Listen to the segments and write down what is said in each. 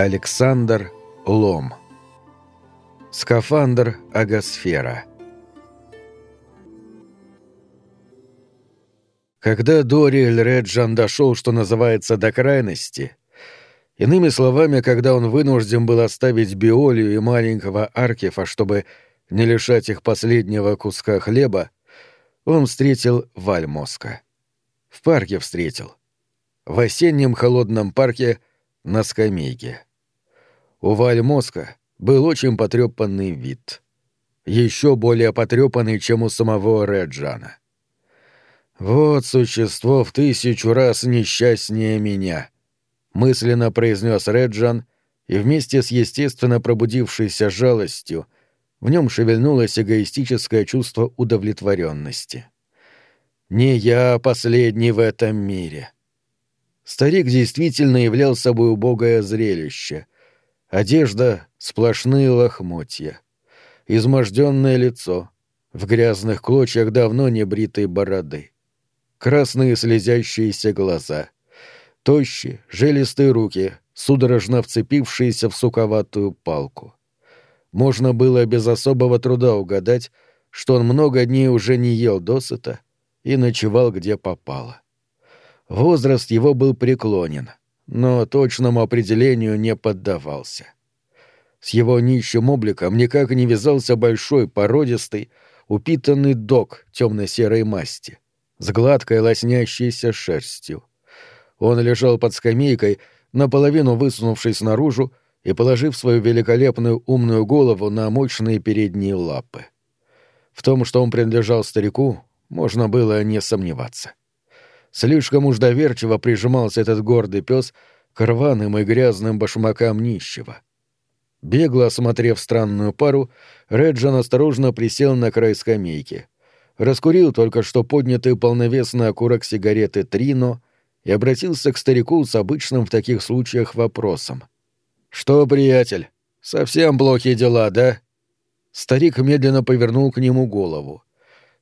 Александр Лом Скафандр Агосфера Когда Дориэль Реджан дошел, что называется, до крайности, иными словами, когда он вынужден был оставить Биолию и маленького Аркефа, чтобы не лишать их последнего куска хлеба, он встретил Вальмоска. В парке встретил. В осеннем холодном парке — на скамейке. У Вальмоска был очень потрепанный вид. Еще более потрепанный, чем у самого Реджана. «Вот существо в тысячу раз несчастнее меня», — мысленно произнес Реджан, и вместе с естественно пробудившейся жалостью в нем шевельнулось эгоистическое чувство удовлетворенности. «Не я последний в этом мире». Старик действительно являл собой убогое зрелище. Одежда — сплошные лохмотья. Изможденное лицо, в грязных клочьях давно небритой бороды. Красные слезящиеся глаза. Тощие, жилистые руки, судорожно вцепившиеся в суковатую палку. Можно было без особого труда угадать, что он много дней уже не ел досыта и ночевал где попало. Возраст его был преклонен, но точному определению не поддавался. С его нищим обликом никак не вязался большой, породистый, упитанный дог темно-серой масти, с гладкой лоснящейся шерстью. Он лежал под скамейкой, наполовину высунувшись наружу и положив свою великолепную умную голову на мощные передние лапы. В том, что он принадлежал старику, можно было не сомневаться. Слишком уж доверчиво прижимался этот гордый пес к рваным и грязным башмакам нищего. Бегло осмотрев странную пару, Реджан осторожно присел на край скамейки. Раскурил только что поднятый полновесный окурок сигареты Трино и обратился к старику с обычным в таких случаях вопросом. «Что, приятель, совсем плохие дела, да?» Старик медленно повернул к нему голову.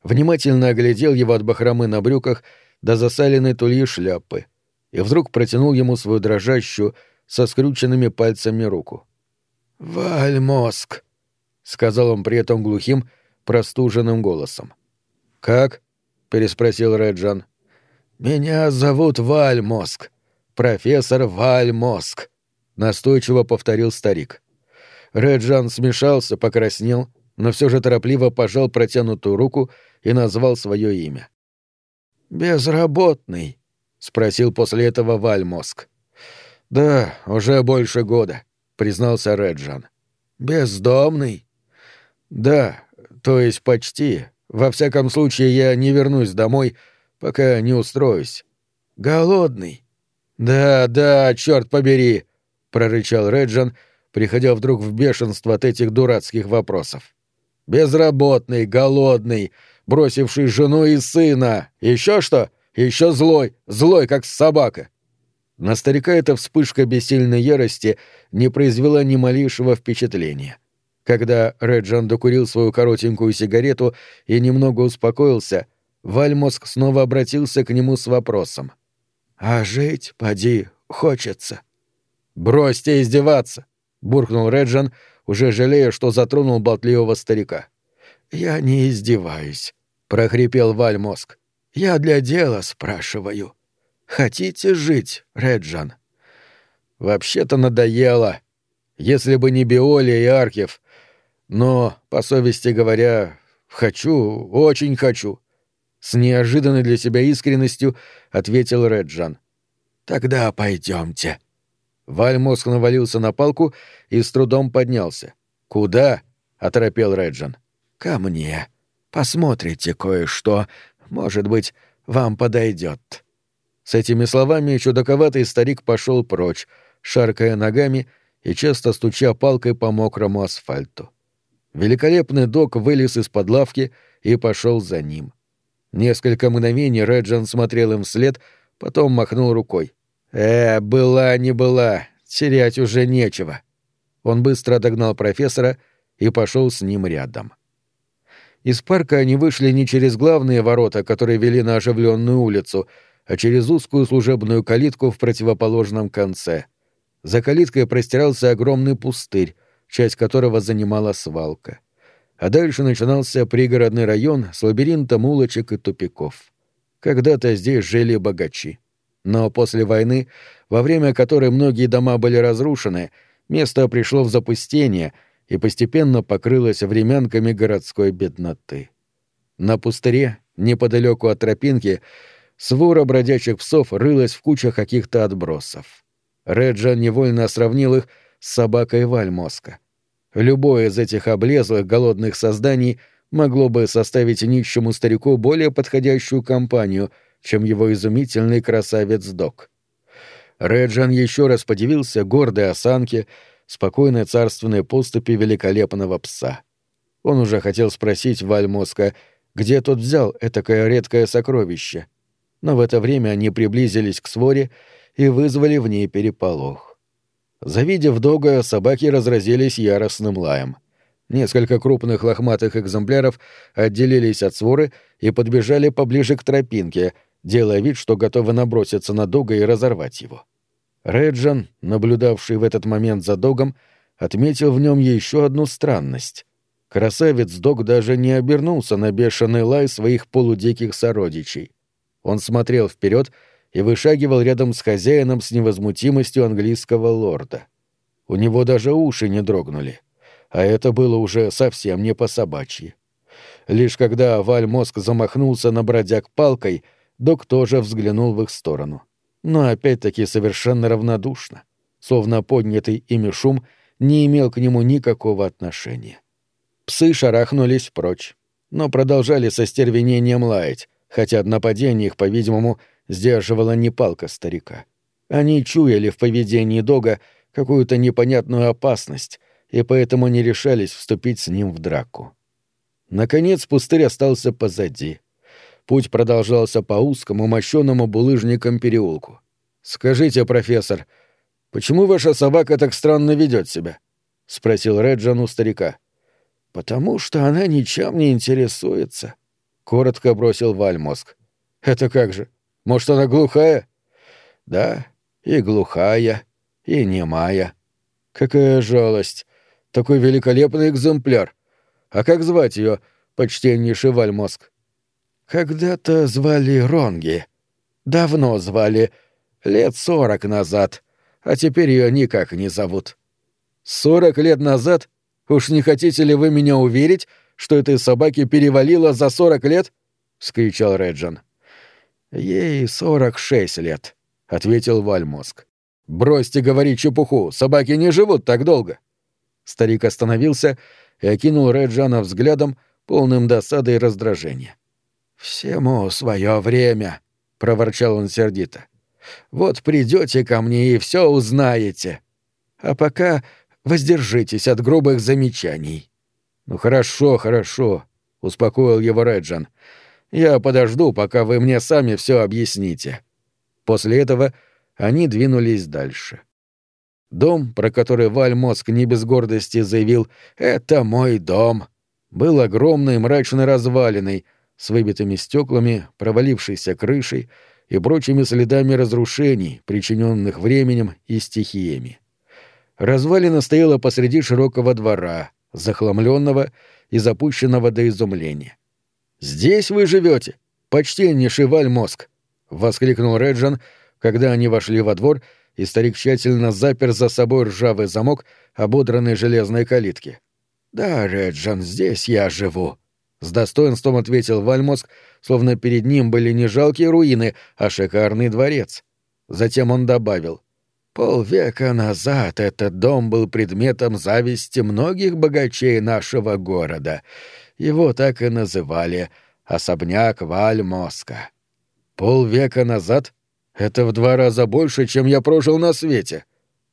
Внимательно оглядел его от бахромы на брюках до засаленной тульи шляпы и вдруг протянул ему свою дрожащую, со скрюченными пальцами руку. «Вальмозг», — сказал он при этом глухим, простуженным голосом. «Как?» — переспросил Реджан. «Меня зовут Вальмозг, профессор Вальмозг», — настойчиво повторил старик. Реджан смешался, покраснел, но все же торопливо пожал протянутую руку и назвал свое имя. «Безработный?» — спросил после этого Вальмоск. «Да, уже больше года», — признался Реджан. «Бездомный?» «Да, то есть почти. Во всяком случае, я не вернусь домой, пока не устроюсь». «Голодный?» «Да, да, черт побери!» — прорычал Реджан, приходя вдруг в бешенство от этих дурацких вопросов. «Безработный, голодный, бросивший жену и сына. Еще что? Еще злой, злой, как собака. На старика эта вспышка бессильной ярости не произвела ни малейшего впечатления. Когда Реджан докурил свою коротенькую сигарету и немного успокоился, Вальмоск снова обратился к нему с вопросом. «А жить, поди, хочется». «Бросьте издеваться!» — буркнул Реджан, уже жалея, что затронул болтливого старика. «Я не издеваюсь. — прохрипел Вальмоск. «Я для дела спрашиваю. Хотите жить, Реджан?» «Вообще-то надоело. Если бы не Биолия и Аркев. Но, по совести говоря, хочу, очень хочу». С неожиданной для себя искренностью ответил Реджан. «Тогда пойдемте». Вальмоск навалился на палку и с трудом поднялся. «Куда?» — оторопел Реджан. «Ко мне», Посмотрите кое-что, может быть, вам подойдет. С этими словами чудаковатый старик пошел прочь, шаркая ногами и часто стуча палкой по мокрому асфальту. Великолепный док вылез из-под лавки и пошел за ним. Несколько мгновений Реджан смотрел им вслед, потом махнул рукой. «Э, была не была, терять уже нечего». Он быстро догнал профессора и пошел с ним рядом. Из парка они вышли не через главные ворота, которые вели на оживленную улицу, а через узкую служебную калитку в противоположном конце. За калиткой простирался огромный пустырь, часть которого занимала свалка. А дальше начинался пригородный район с лабиринтом улочек и тупиков. Когда-то здесь жили богачи. Но после войны, во время которой многие дома были разрушены, место пришло в запустение и постепенно покрылось времянками городской бедноты. На пустыре, неподалеку от тропинки, свора бродячих псов рылась в кучах каких-то отбросов. Реджан невольно сравнил их с собакой Вальмоска. Любое из этих облезлых голодных созданий могло бы составить нищему старику более подходящую компанию, чем его изумительный красавец Док. Реджан еще раз подивился гордой осанке, спокойной царственной поступи великолепного пса. Он уже хотел спросить Вальмоска, где тот взял этакое редкое сокровище. Но в это время они приблизились к своре и вызвали в ней переполох. Завидев Дога, собаки разразились яростным лаем. Несколько крупных лохматых экземпляров отделились от своры и подбежали поближе к тропинке, делая вид, что готовы наброситься на Дога и разорвать его. Реджан, наблюдавший в этот момент за Догом, отметил в нем еще одну странность. Красавец Дог даже не обернулся на бешеный лай своих полудиких сородичей. Он смотрел вперед и вышагивал рядом с хозяином с невозмутимостью английского лорда. У него даже уши не дрогнули. А это было уже совсем не по-собачьи. Лишь когда Валь мозг замахнулся на бродяг палкой, док тоже взглянул в их сторону. Но опять-таки совершенно равнодушно, словно поднятый ими шум не имел к нему никакого отношения. Псы шарахнулись прочь, но продолжали со стервенением лаять, хотя нападение их, по-видимому, сдерживала не палка старика. Они чуяли в поведении Дога какую-то непонятную опасность и поэтому не решались вступить с ним в драку. Наконец пустырь остался позади. Путь продолжался по узкому, мощенному булыжником переулку. «Скажите, профессор, почему ваша собака так странно ведет себя?» — спросил Реджан у старика. «Потому что она ничем не интересуется», — коротко бросил Вальмоск. «Это как же? Может, она глухая?» «Да, и глухая, и немая». «Какая жалость! Такой великолепный экземпляр! А как звать ее, почтеннейший Вальмоск?» «Когда-то звали Ронги. Давно звали, лет сорок назад, а теперь ее никак не зовут». «Сорок лет назад?» Уж не хотите ли вы меня уверить, что этой собаке перевалило за сорок лет? — вскричал Реджан. «Ей сорок шесть лет», — ответил Вальмоск. «Бросьте говорить чепуху, собаки не живут так долго». Старик остановился и окинул Реджана взглядом, полным досады и раздражения. «Всему свое время», — проворчал он сердито. «Вот придете ко мне и все узнаете. А пока Воздержитесь от грубых замечаний». «Ну хорошо, хорошо», — успокоил его Реджан. «Я подожду, пока вы мне сами все объясните». После этого они двинулись дальше. Дом, про который Валь Мозг не без гордости заявил «Это мой дом», был огромной мрачно разваленный, с выбитыми стеклами, провалившейся крышей и прочими следами разрушений, причиненных временем и стихиями. Развалина стояла посреди широкого двора, захламленного и запущенного до изумления. «Здесь вы живете, почтеннейший Вальмозг!» — воскликнул Реджан, когда они вошли во двор, и старик тщательно запер за собой ржавый замок ободранной железной калитки. «Да, Реджан, здесь я живу», — с достоинством ответил Вальмозг, словно перед ним были не жалкие руины, а шикарный дворец. Затем он добавил — Полвека назад этот дом был предметом зависти многих богачей нашего города. Его так и называли «особняк Вальмоска». Полвека назад? Это в два раза больше, чем я прожил на свете.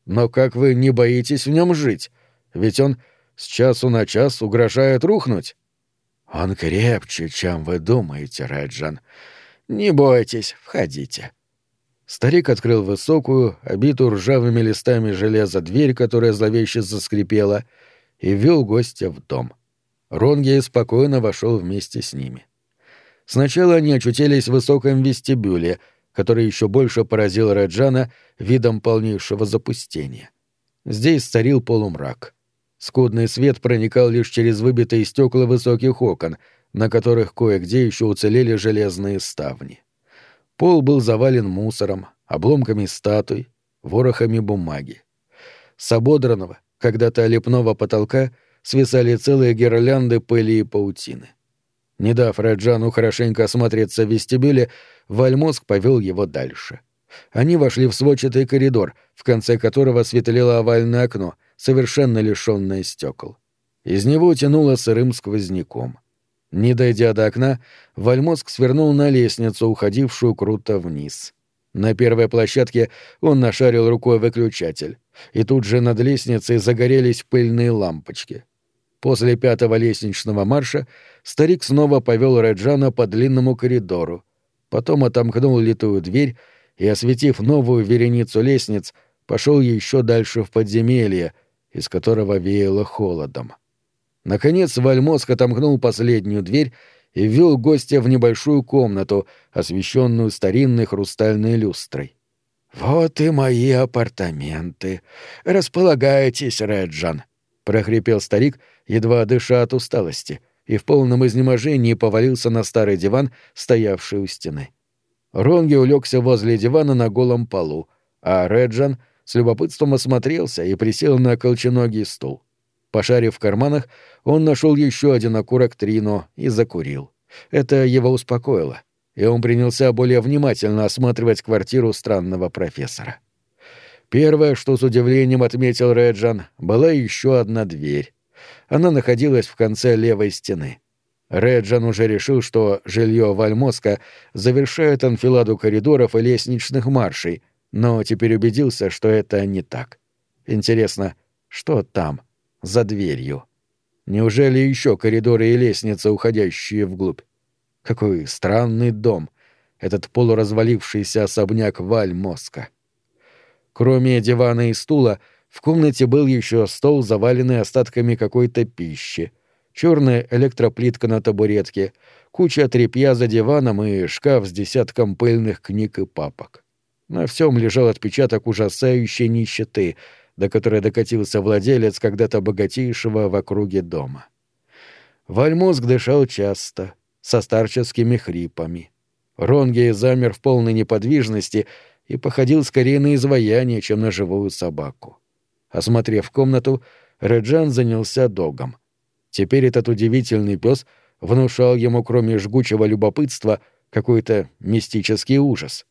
Но как вы не боитесь в нем жить? Ведь он с часу на час угрожает рухнуть. Он крепче, чем вы думаете, Реджан. Не бойтесь, входите. Старик открыл высокую, обитую ржавыми листами железа дверь, которая зловеще заскрипела, и ввел гостя в дом. Ронги спокойно вошел вместе с ними. Сначала они очутились в высоком вестибюле, который еще больше поразил Реджана видом полнейшего запустения. Здесь царил полумрак. Скудный свет проникал лишь через выбитые стекла высоких окон, на которых кое-где еще уцелели железные ставни. Пол был завален мусором, обломками статуй, ворохами бумаги. С ободранного, когда-то лепного потолка свисали целые гирлянды пыли и паутины. Не дав Раджану хорошенько осмотреться в вестибюле, Вальмозг повел его дальше. Они вошли в сводчатый коридор, в конце которого светлело овальное окно, совершенно лишенное стекол. Из него тянуло сырым сквозняком. Не дойдя до окна, Вальмозг свернул на лестницу, уходившую круто вниз. На первой площадке он нашарил рукой выключатель, и тут же над лестницей загорелись пыльные лампочки. После пятого лестничного марша старик снова повел Реджана по длинному коридору, потом отомкнул литую дверь и, осветив новую вереницу лестниц, пошел еще дальше в подземелье, из которого веяло холодом. Наконец Вальмоск отомкнул последнюю дверь и ввел гостя в небольшую комнату, освещенную старинной хрустальной люстрой. «Вот и мои апартаменты. Располагайтесь, Реджан», — прохрипел старик, едва дыша от усталости, и в полном изнеможении повалился на старый диван, стоявший у стены. Ронги улегся возле дивана на голом полу, а Реджан с любопытством осмотрелся и присел на колченогий стул. Пошарив в карманах, он нашел еще один окурок Трино и закурил. Это его успокоило, и он принялся более внимательно осматривать квартиру странного профессора. Первое, что с удивлением отметил Реджан, была еще одна дверь. Она находилась в конце левой стены. Реджан уже решил, что жилье Вальмоска завершает анфиладу коридоров и лестничных маршей, но теперь убедился, что это не так. Интересно, что там? — за дверью. Неужели еще коридоры и лестницы, уходящие вглубь? Какой странный дом, этот полуразвалившийся особняк Валь-Моска. Кроме дивана и стула, в комнате был еще стол, заваленный остатками какой-то пищи, черная электроплитка на табуретке, куча тряпья за диваном и шкаф с десятком пыльных книг и папок. На всем лежал отпечаток ужасающей нищеты — до которой докатился владелец когда-то богатейшего в округе дома. Вальмозг дышал часто, со старческими хрипами. Ронги замер в полной неподвижности и походил скорее на изваяние, чем на живую собаку. Осмотрев комнату, Реджан занялся догом. Теперь этот удивительный пес внушал ему, кроме жгучего любопытства, какой-то мистический ужас.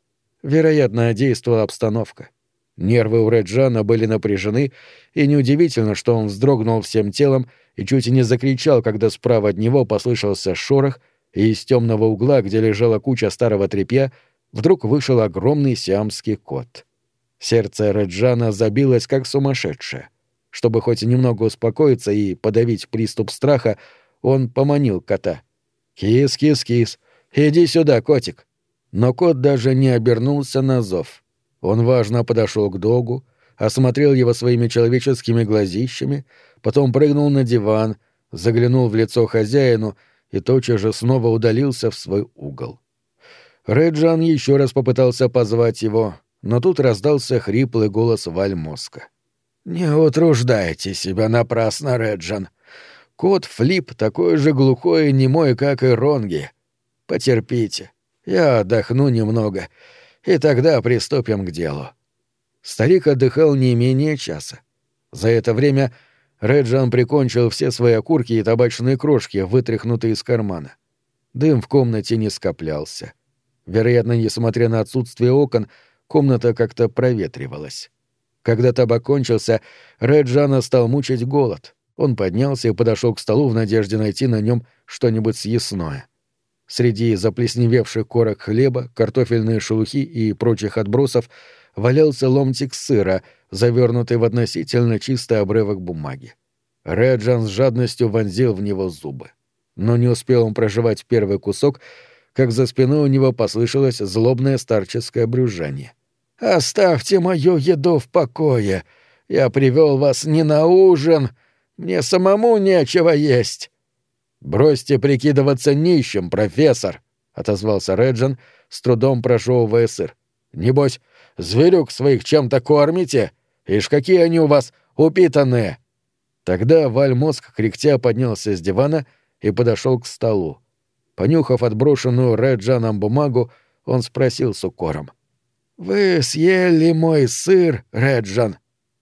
Вероятно, действовала обстановка. Нервы у Реджана были напряжены, и неудивительно, что он вздрогнул всем телом и чуть не закричал, когда справа от него послышался шорох, и из темного угла, где лежала куча старого тряпья, вдруг вышел огромный сиамский кот. Сердце Реджана забилось как сумасшедшее. Чтобы хоть немного успокоиться и подавить приступ страха, он поманил кота. «Кис, кис, кис, иди сюда, котик!» Но кот даже не обернулся на зов — он важно подошел к догу, осмотрел его своими человеческими глазищами, потом прыгнул на диван, заглянул в лицо хозяину и тотчас же снова удалился в свой угол. Реджан еще раз попытался позвать его, но тут раздался хриплый голос Вальмоска. «Не утруждайте себя напрасно, Реджан. Кот Флип такой же глухой и немой, как и Ронги. Потерпите. Я отдохну немного и тогда приступим к делу». Старик отдыхал не менее часа. За это время Реджан прикончил все свои окурки и табачные крошки, вытряхнутые из кармана. Дым в комнате не скоплялся. Вероятно, несмотря на отсутствие окон, комната как-то проветривалась. Когда табак кончился, Реджана стал мучить голод. Он поднялся и подошел к столу в надежде найти на нем что-нибудь съестное. Среди заплесневевших корок хлеба, картофельные шелухи и прочих отбросов валялся ломтик сыра, завернутый в относительно чистый обрывок бумаги. Реджан с жадностью вонзил в него зубы. Но не успел он проживать первый кусок, как за спиной у него послышалось злобное старческое брюзжание. «Оставьте мою еду в покое! Я привел вас не на ужин! Мне самому нечего есть!» «Бросьте прикидываться нищим, профессор!» отозвался Реджин, с трудом прожевывая сыр. «Небось, зверюк своих чем-то кормите? Ишь, какие они у вас упитанные!» Тогда Вальмозг кряхтя поднялся с дивана и подошел к столу. Понюхав отброшенную Реджаном бумагу, он спросил с укором. «Вы съели мой сыр, Реджан?»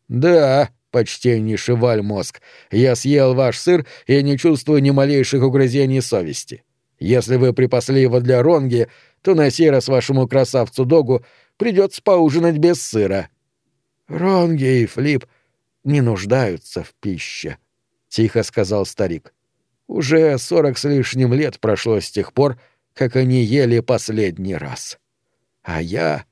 «Да», почтеннейший Вальмозг, я съел ваш сыр и не чувствую ни малейших угрызений совести. Если вы припасли его для Ронги, то на сей раз вашему красавцу-догу придется поужинать без сыра». «Ронги и Флип не нуждаются в пище», — тихо сказал старик. «Уже сорок с лишним лет прошло с тех пор, как они ели последний раз. А я...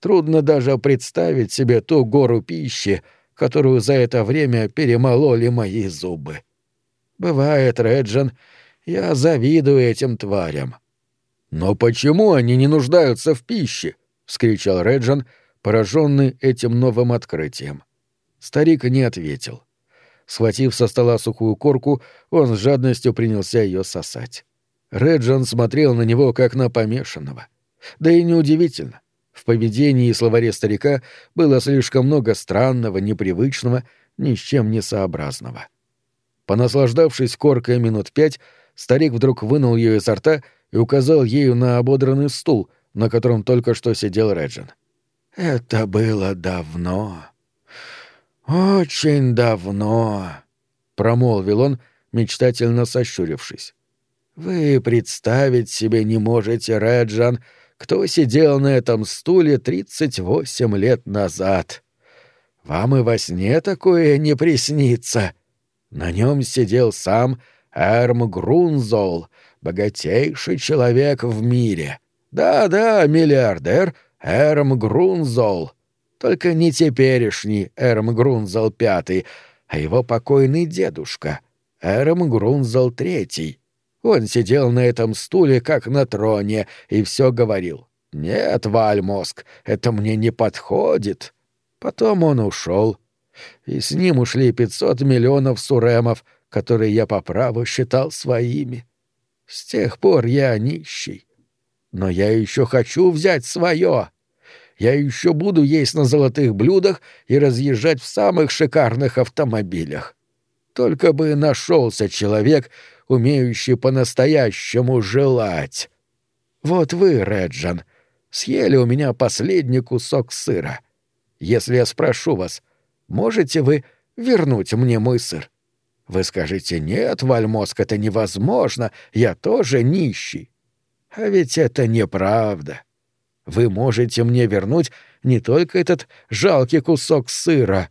Трудно даже представить себе ту гору пищи, которую за это время перемололи мои зубы. Бывает, Реджин, я завидую этим тварям. «Но почему они не нуждаются в пище?» — вскричал Реджин, пораженный этим новым открытием. Старик не ответил. Схватив со стола сухую корку, он с жадностью принялся ее сосать. Реджин смотрел на него, как на помешанного. Да и неудивительно. В поведении и словаре старика было слишком много странного, непривычного, ни с чем не сообразного. Понаслаждавшись коркой минут пять, старик вдруг вынул ее изо рта и указал ею на ободранный стул, на котором только что сидел Реджин. «Это было давно. Очень давно», — промолвил он, мечтательно сощурившись. «Вы представить себе не можете, Реджан, кто сидел на этом стуле тридцать восемь лет назад. Вам и во сне такое не приснится. На нем сидел сам Эрм Грунзол, богатейший человек в мире. Да-да, миллиардер Эрм Грунзол. Только не теперешний Эрм Грунзол пятый, а его покойный дедушка Эрм Грунзол третий. Он сидел на этом стуле, как на троне, и все говорил. «Нет, Вальмоск, это мне не подходит». Потом он ушел, и с ним ушли пятьсот миллионов суремов, которые я по праву считал своими. С тех пор я нищий. Но я еще хочу взять свое. Я еще буду есть на золотых блюдах и разъезжать в самых шикарных автомобилях. Только бы нашелся человек, умеющий по-настоящему желать. Вот вы, Реджан, съели у меня последний кусок сыра. Если я спрошу вас, можете вы вернуть мне мой сыр? Вы скажете, нет, Вальмоск, это невозможно, я тоже нищий. А ведь это неправда. Вы можете мне вернуть не только этот жалкий кусок сыра,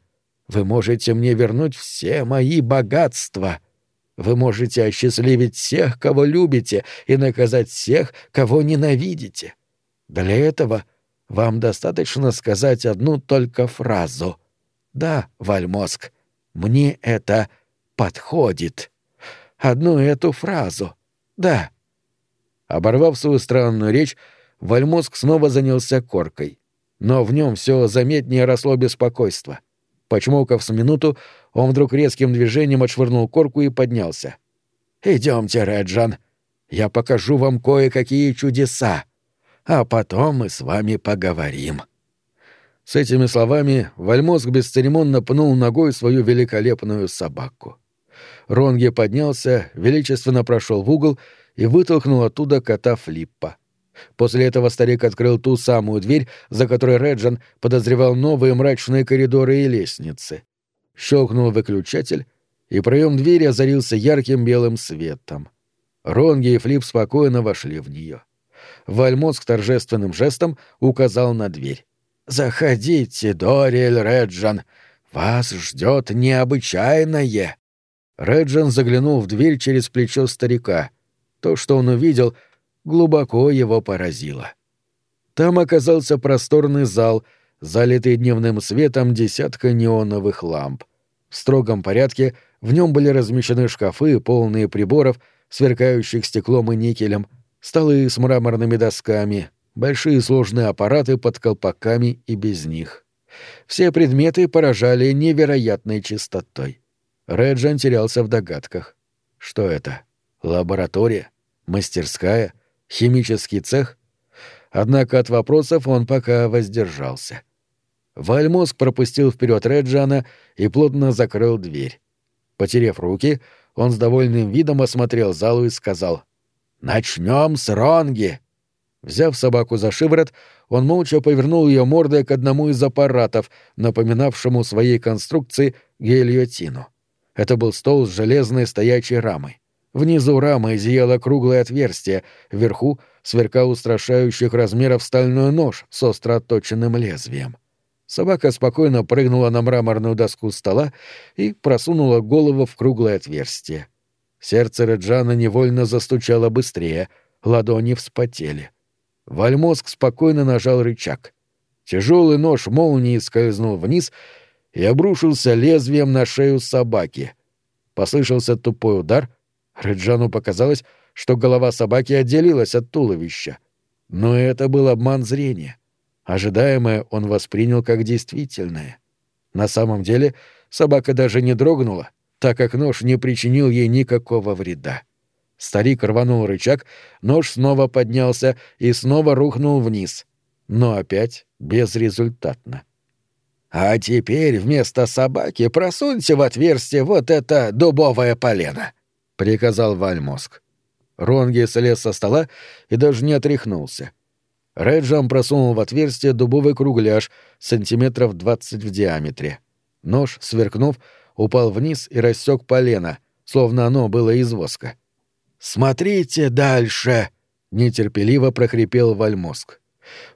вы можете мне вернуть все мои богатства — вы можете осчастливить всех, кого любите, и наказать всех, кого ненавидите. Для этого вам достаточно сказать одну только фразу. «Да, Вальмоск, мне это подходит». Одну эту фразу. «Да». Оборвав свою странную речь, Вальмоск снова занялся коркой. Но в нем все заметнее росло беспокойство. Почмокав с минуту, он вдруг резким движением отшвырнул корку и поднялся. «Идемте, Реджан. Я покажу вам кое-какие чудеса. А потом мы с вами поговорим». С этими словами Вальмозг бесцеремонно пнул ногой свою великолепную собаку. Ронги поднялся, величественно прошел в угол и вытолкнул оттуда кота Флиппа. После этого старик открыл ту самую дверь, за которой Реджан подозревал новые мрачные коридоры и лестницы щелкнул выключатель, и проем двери озарился ярким белым светом. Ронги и Флип спокойно вошли в нее. Вальмоск торжественным жестом указал на дверь. «Заходите, Дориэль Реджан, вас ждет необычайное!» Реджан заглянул в дверь через плечо старика. То, что он увидел, глубоко его поразило. Там оказался просторный зал, залитый дневным светом десятка неоновых ламп. В строгом порядке в нем были размещены шкафы, полные приборов, сверкающих стеклом и никелем, столы с мраморными досками, большие сложные аппараты под колпаками и без них. Все предметы поражали невероятной чистотой. Реджан терялся в догадках. Что это? Лаборатория? Мастерская? Химический цех? Однако от вопросов он пока воздержался. Вальмозг пропустил вперед Реджана и плотно закрыл дверь. Потерев руки, он с довольным видом осмотрел залу и сказал «Начнем с Ронги!» Взяв собаку за шиворот, он молча повернул ее мордой к одному из аппаратов, напоминавшему своей конструкции гильотину. Это был стол с железной стоячей рамой. Внизу рамы зияло круглое отверстие, вверху сверкал устрашающих размеров стальной нож с остро отточенным лезвием. Собака спокойно прыгнула на мраморную доску стола и просунула голову в круглое отверстие. Сердце Реджана невольно застучало быстрее, ладони вспотели. Вальмозг спокойно нажал рычаг. Тяжелый нож молнии скользнул вниз и обрушился лезвием на шею собаки. Послышался тупой удар — Реджану показалось, что голова собаки отделилась от туловища. Но это был обман зрения. Ожидаемое он воспринял как действительное. На самом деле собака даже не дрогнула, так как нож не причинил ей никакого вреда. Старик рванул рычаг, нож снова поднялся и снова рухнул вниз. Но опять безрезультатно. «А теперь вместо собаки просуньте в отверстие вот это дубовое полено», приказал Вальмоск. Ронги слез со стола и даже не отряхнулся. Реджам просунул в отверстие дубовый кругляш сантиметров двадцать в диаметре. Нож, сверкнув, упал вниз и рассек полено, словно оно было из воска. «Смотрите дальше!» — нетерпеливо прохрипел Вальмоск.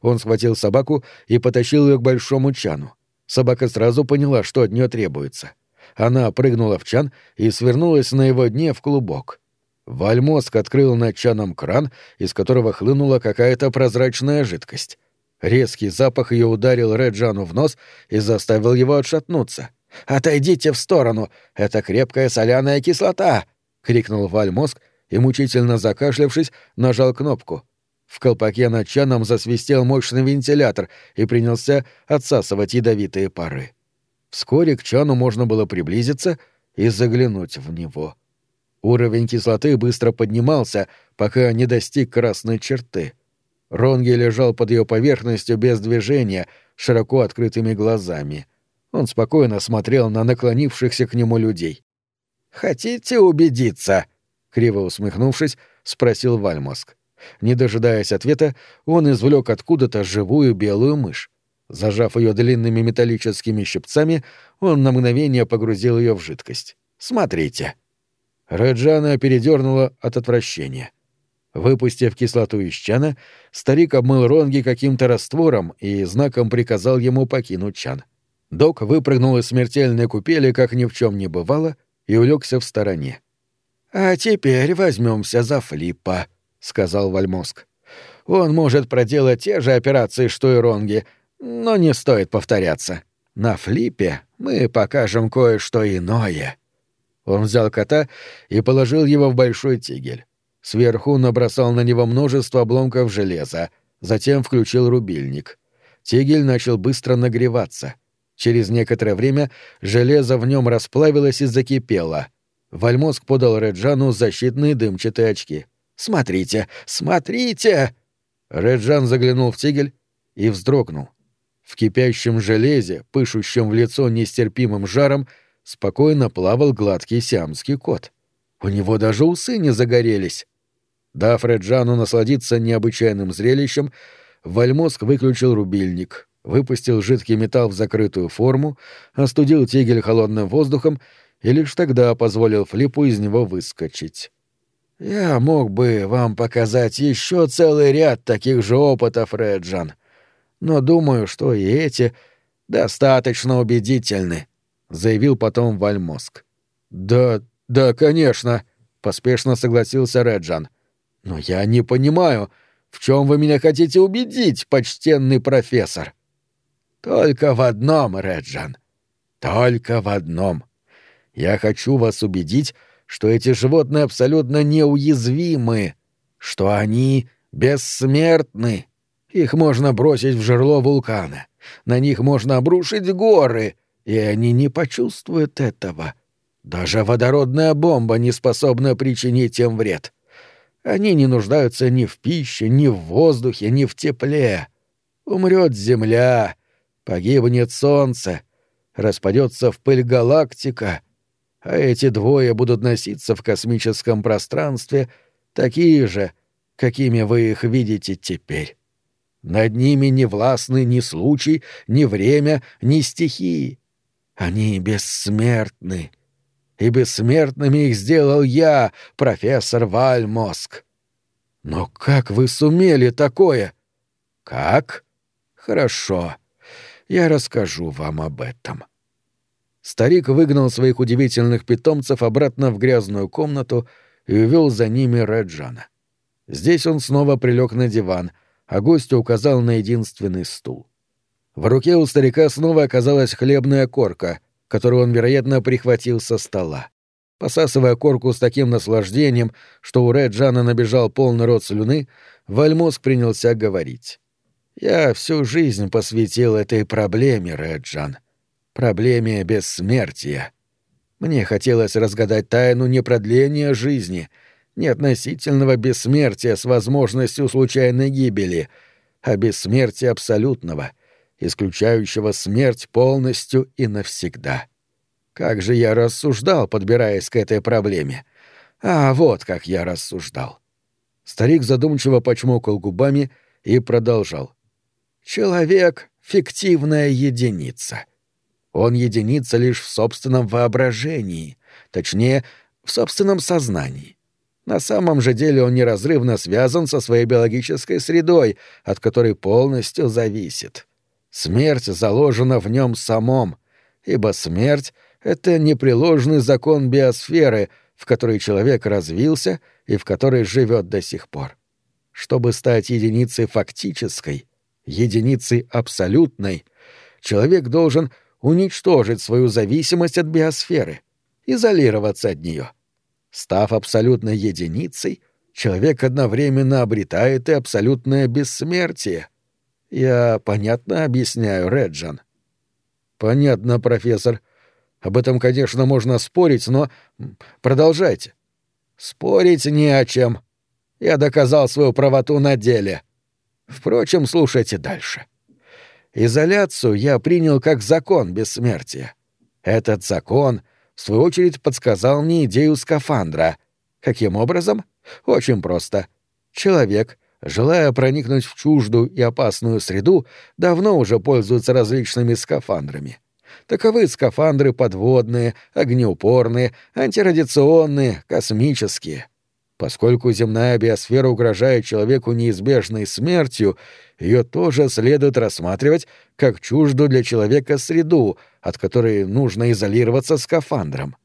Он схватил собаку и потащил ее к большому чану. Собака сразу поняла, что от нее требуется — она прыгнула в чан и свернулась на его дне в клубок. Вальмозг открыл над чаном кран, из которого хлынула какая-то прозрачная жидкость. Резкий запах ее ударил Реджану в нос и заставил его отшатнуться. «Отойдите в сторону! Это крепкая соляная кислота!» — крикнул Вальмозг и, мучительно закашлявшись, нажал кнопку. В колпаке над чаном засвистел мощный вентилятор и принялся отсасывать ядовитые пары. Вскоре к чану можно было приблизиться и заглянуть в него. Уровень кислоты быстро поднимался, пока не достиг красной черты. Ронги лежал под ее поверхностью без движения, широко открытыми глазами. Он спокойно смотрел на наклонившихся к нему людей. «Хотите убедиться?» — криво усмехнувшись, спросил Вальмоск. Не дожидаясь ответа, он извлек откуда-то живую белую мышь. Зажав ее длинными металлическими щипцами, он на мгновение погрузил ее в жидкость. «Смотрите». Раджана передернула от отвращения. Выпустив кислоту из чана, старик обмыл Ронги каким-то раствором и знаком приказал ему покинуть чан. Док выпрыгнул из смертельной купели, как ни в чем не бывало, и улегся в стороне. «А теперь возьмемся за Флиппа», — сказал Вальмоск. «Он может проделать те же операции, что и Ронги, но не стоит повторяться. На флипе мы покажем кое-что иное». Он взял кота и положил его в большой тигель. Сверху набросал на него множество обломков железа, затем включил рубильник. Тигель начал быстро нагреваться. Через некоторое время железо в нем расплавилось и закипело. Вальмозг подал Реджану защитные дымчатые очки. «Смотрите, смотрите!» Реджан заглянул в тигель и вздрогнул. В кипящем железе, пышущем в лицо нестерпимым жаром, спокойно плавал гладкий сиамский кот. У него даже усы не загорелись. Дав Реджану насладиться необычайным зрелищем, Вальмоск выключил рубильник, выпустил жидкий металл в закрытую форму, остудил тигель холодным воздухом и лишь тогда позволил Флипу из него выскочить. «Я мог бы вам показать еще целый ряд таких же опытов, Реджан», но думаю, что и эти достаточно убедительны», — заявил потом Вальмоск. «Да, да, конечно», — поспешно согласился Реджан. «Но я не понимаю, в чем вы меня хотите убедить, почтенный профессор?» «Только в одном, Реджан. Только в одном. Я хочу вас убедить, что эти животные абсолютно неуязвимы, что они бессмертны». Их можно бросить в жерло вулкана. На них можно обрушить горы, и они не почувствуют этого. Даже водородная бомба не способна причинить им вред. Они не нуждаются ни в пище, ни в воздухе, ни в тепле. Умрет Земля, погибнет Солнце, распадется в пыль галактика, а эти двое будут носиться в космическом пространстве такие же, какими вы их видите теперь. Над ними не властны ни случай, ни время, ни стихии. Они бессмертны. И бессмертными их сделал я, профессор Вальмоск. Но как вы сумели такое? Как? Хорошо. Я расскажу вам об этом. Старик выгнал своих удивительных питомцев обратно в грязную комнату и увел за ними Реджана. Здесь он снова прилег на диван, а гостю указал на единственный стул. В руке у старика снова оказалась хлебная корка, которую он, вероятно, прихватил со стола. Посасывая корку с таким наслаждением, что у Реджана набежал полный рот слюны, Вальмоск принялся говорить. «Я всю жизнь посвятил этой проблеме, Реджан. Проблеме бессмертия. Мне хотелось разгадать тайну непродления жизни, не относительного бессмертия с возможностью случайной гибели, а бессмертия абсолютного — исключающего смерть полностью и навсегда. Как же я рассуждал, подбираясь к этой проблеме? А вот как я рассуждал. Старик задумчиво почмокал губами и продолжал. Человек — фиктивная единица. Он единица лишь в собственном воображении, точнее, в собственном сознании. На самом же деле он неразрывно связан со своей биологической средой, от которой полностью зависит. Смерть заложена в нем самом, ибо смерть — это непреложный закон биосферы, в которой человек развился и в которой живет до сих пор. Чтобы стать единицей фактической, единицей абсолютной, человек должен уничтожить свою зависимость от биосферы, изолироваться от нее. Став абсолютной единицей, человек одновременно обретает и абсолютное бессмертие — я понятно объясняю, Реджан? Понятно, профессор. Об этом, конечно, можно спорить, но продолжайте. Спорить не о чем. Я доказал свою правоту на деле. Впрочем, слушайте дальше. Изоляцию я принял как закон бессмертия. Этот закон, в свою очередь, подсказал мне идею скафандра. Каким образом? Очень просто. Человек, желая проникнуть в чуждую и опасную среду, давно уже пользуются различными скафандрами. Таковы скафандры подводные, огнеупорные, антирадиационные, космические. Поскольку земная биосфера угрожает человеку неизбежной смертью, ее тоже следует рассматривать как чуждую для человека среду, от которой нужно изолироваться скафандром.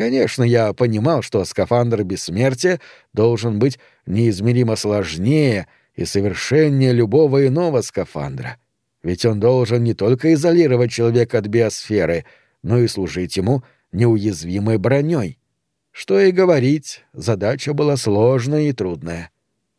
Конечно, я понимал, что скафандр бессмертия должен быть неизмеримо сложнее и совершеннее любого иного скафандра. Ведь он должен не только изолировать человека от биосферы, но и служить ему неуязвимой броней. Что и говорить, задача была сложная и трудная.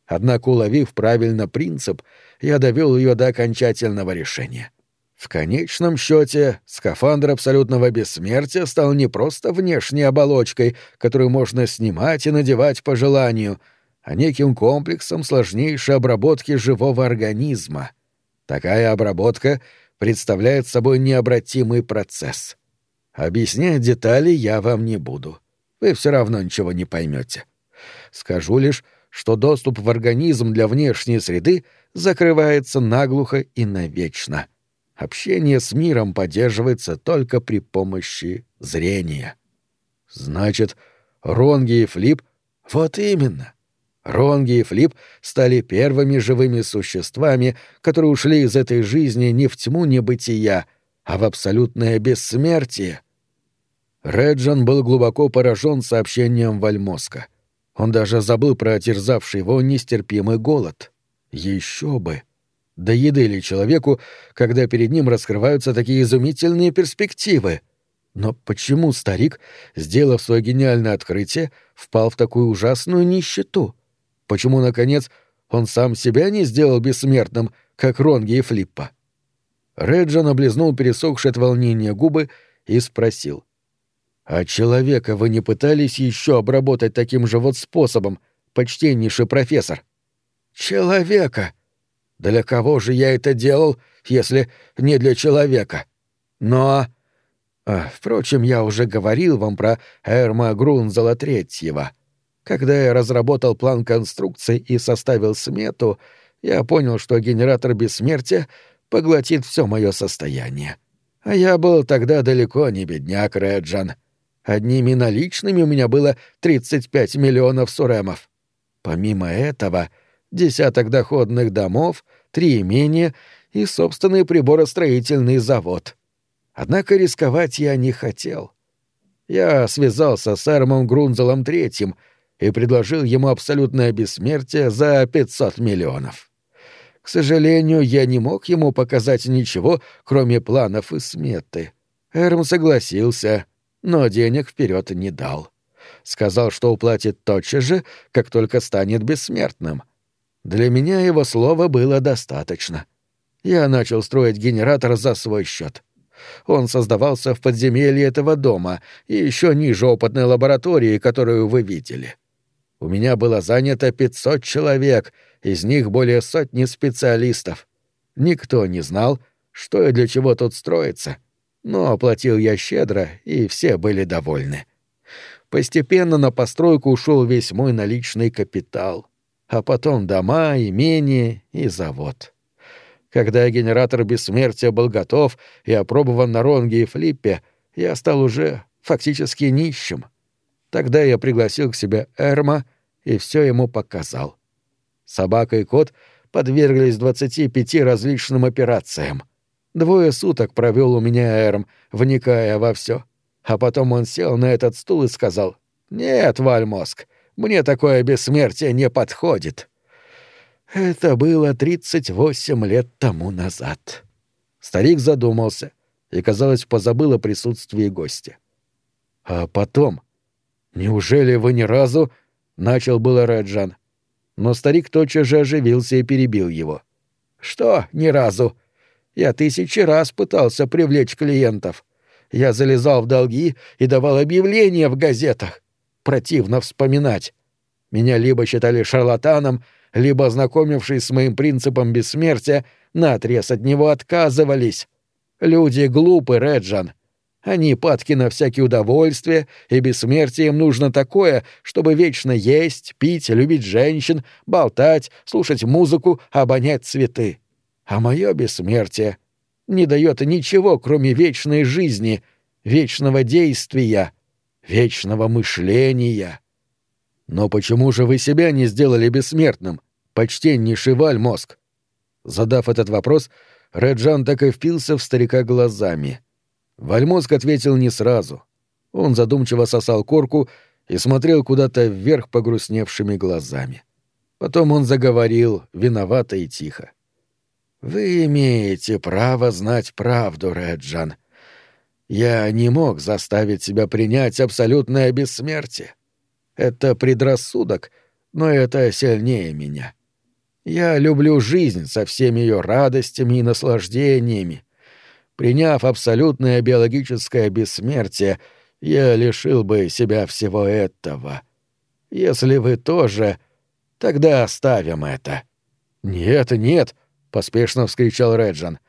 Однако, уловив правильно принцип, я довел ее до окончательного решения — в конечном счете, скафандр абсолютного бессмертия стал не просто внешней оболочкой, которую можно снимать и надевать по желанию, а неким комплексом сложнейшей обработки живого организма. Такая обработка представляет собой необратимый процесс. Объяснять детали я вам не буду. Вы все равно ничего не поймете. Скажу лишь, что доступ в организм для внешней среды закрывается наглухо и навечно — общение с миром поддерживается только при помощи зрения. Значит, Ронги и Флип... Вот именно. Ронги и Флип стали первыми живыми существами, которые ушли из этой жизни не в тьму небытия, а в абсолютное бессмертие. Реджан был глубоко поражен сообщением Вальмоска. Он даже забыл про терзавший его нестерпимый голод. Еще бы! До еды ли человеку, когда перед ним раскрываются такие изумительные перспективы? Но почему старик, сделав свое гениальное открытие, впал в такую ужасную нищету? Почему, наконец, он сам себя не сделал бессмертным, как Ронги и Флиппа? Реджан облизнул пересохшие от волнения губы и спросил. «А человека вы не пытались еще обработать таким же вот способом, почтеннейший профессор?» «Человека! Для кого же я это делал, если не для человека? Но...» а, «Впрочем, я уже говорил вам про Эрма Грунзела Третьего. Когда я разработал план конструкции и составил смету, я понял, что генератор бессмертия поглотит все мое состояние. А я был тогда далеко не бедняк, Реджан. Одними наличными у меня было 35 миллионов суремов. Помимо этого, десяток доходных домов, три имения и собственный приборостроительный завод. Однако рисковать я не хотел. Я связался с Эрмом Грунзелом Третьим и предложил ему абсолютное бессмертие за 500 миллионов. К сожалению, я не мог ему показать ничего, кроме планов и сметы. Эрм согласился, но денег вперед не дал. Сказал, что уплатит тотчас же, как только станет бессмертным. Для меня его слова было достаточно. Я начал строить генератор за свой счет. Он создавался в подземелье этого дома и еще ниже опытной лаборатории, которую вы видели. У меня было занято 500 человек — из них более сотни специалистов. Никто не знал, что и для чего тут строится, но оплатил я щедро, и все были довольны. Постепенно на постройку ушел весь мой наличный капитал, а потом дома, имение и завод. Когда генератор бессмертия был готов и опробован на Ронге и Флиппе, я стал уже фактически нищим. Тогда я пригласил к себе Эрма и все ему показал. Собака и кот подверглись 25 различным операциям. Двое суток провел у меня Эрм, вникая во все. А потом он сел на этот стул и сказал, «Нет, Вальмоск, мне такое бессмертие не подходит». Это было 38 лет тому назад. Старик задумался и, казалось, позабыл о присутствии гостя. «А потом? Неужели вы ни разу...» — начал было Раджан но старик тотчас же оживился и перебил его. «Что ни разу? Я тысячи раз пытался привлечь клиентов. Я залезал в долги и давал объявления в газетах. Противно вспоминать. Меня либо считали шарлатаном, либо, ознакомившись с моим принципом бессмертия, наотрез от него отказывались. Люди глупы, Реджан. Они падки на всякие удовольствия, и бессмертие им нужно такое, чтобы вечно есть, пить, любить женщин, болтать, слушать музыку, обонять цветы. А мое бессмертие не дает ничего, кроме вечной жизни, вечного действия, вечного мышления. Но почему же вы себя не сделали бессмертным, почтеннейший Вальмозг? Задав этот вопрос, Реджан так и впился в старика глазами — Вальмозг ответил не сразу. Он задумчиво сосал корку и смотрел куда-то вверх погрустневшими глазами. Потом он заговорил, виновато и тихо. «Вы имеете право знать правду, Реджан. Я не мог заставить себя принять абсолютное бессмертие. Это предрассудок, но это сильнее меня. Я люблю жизнь со всеми ее радостями и наслаждениями, Приняв абсолютное биологическое бессмертие, я лишил бы себя всего этого. Если вы тоже, тогда оставим это». «Нет, нет», — поспешно вскричал Реджан.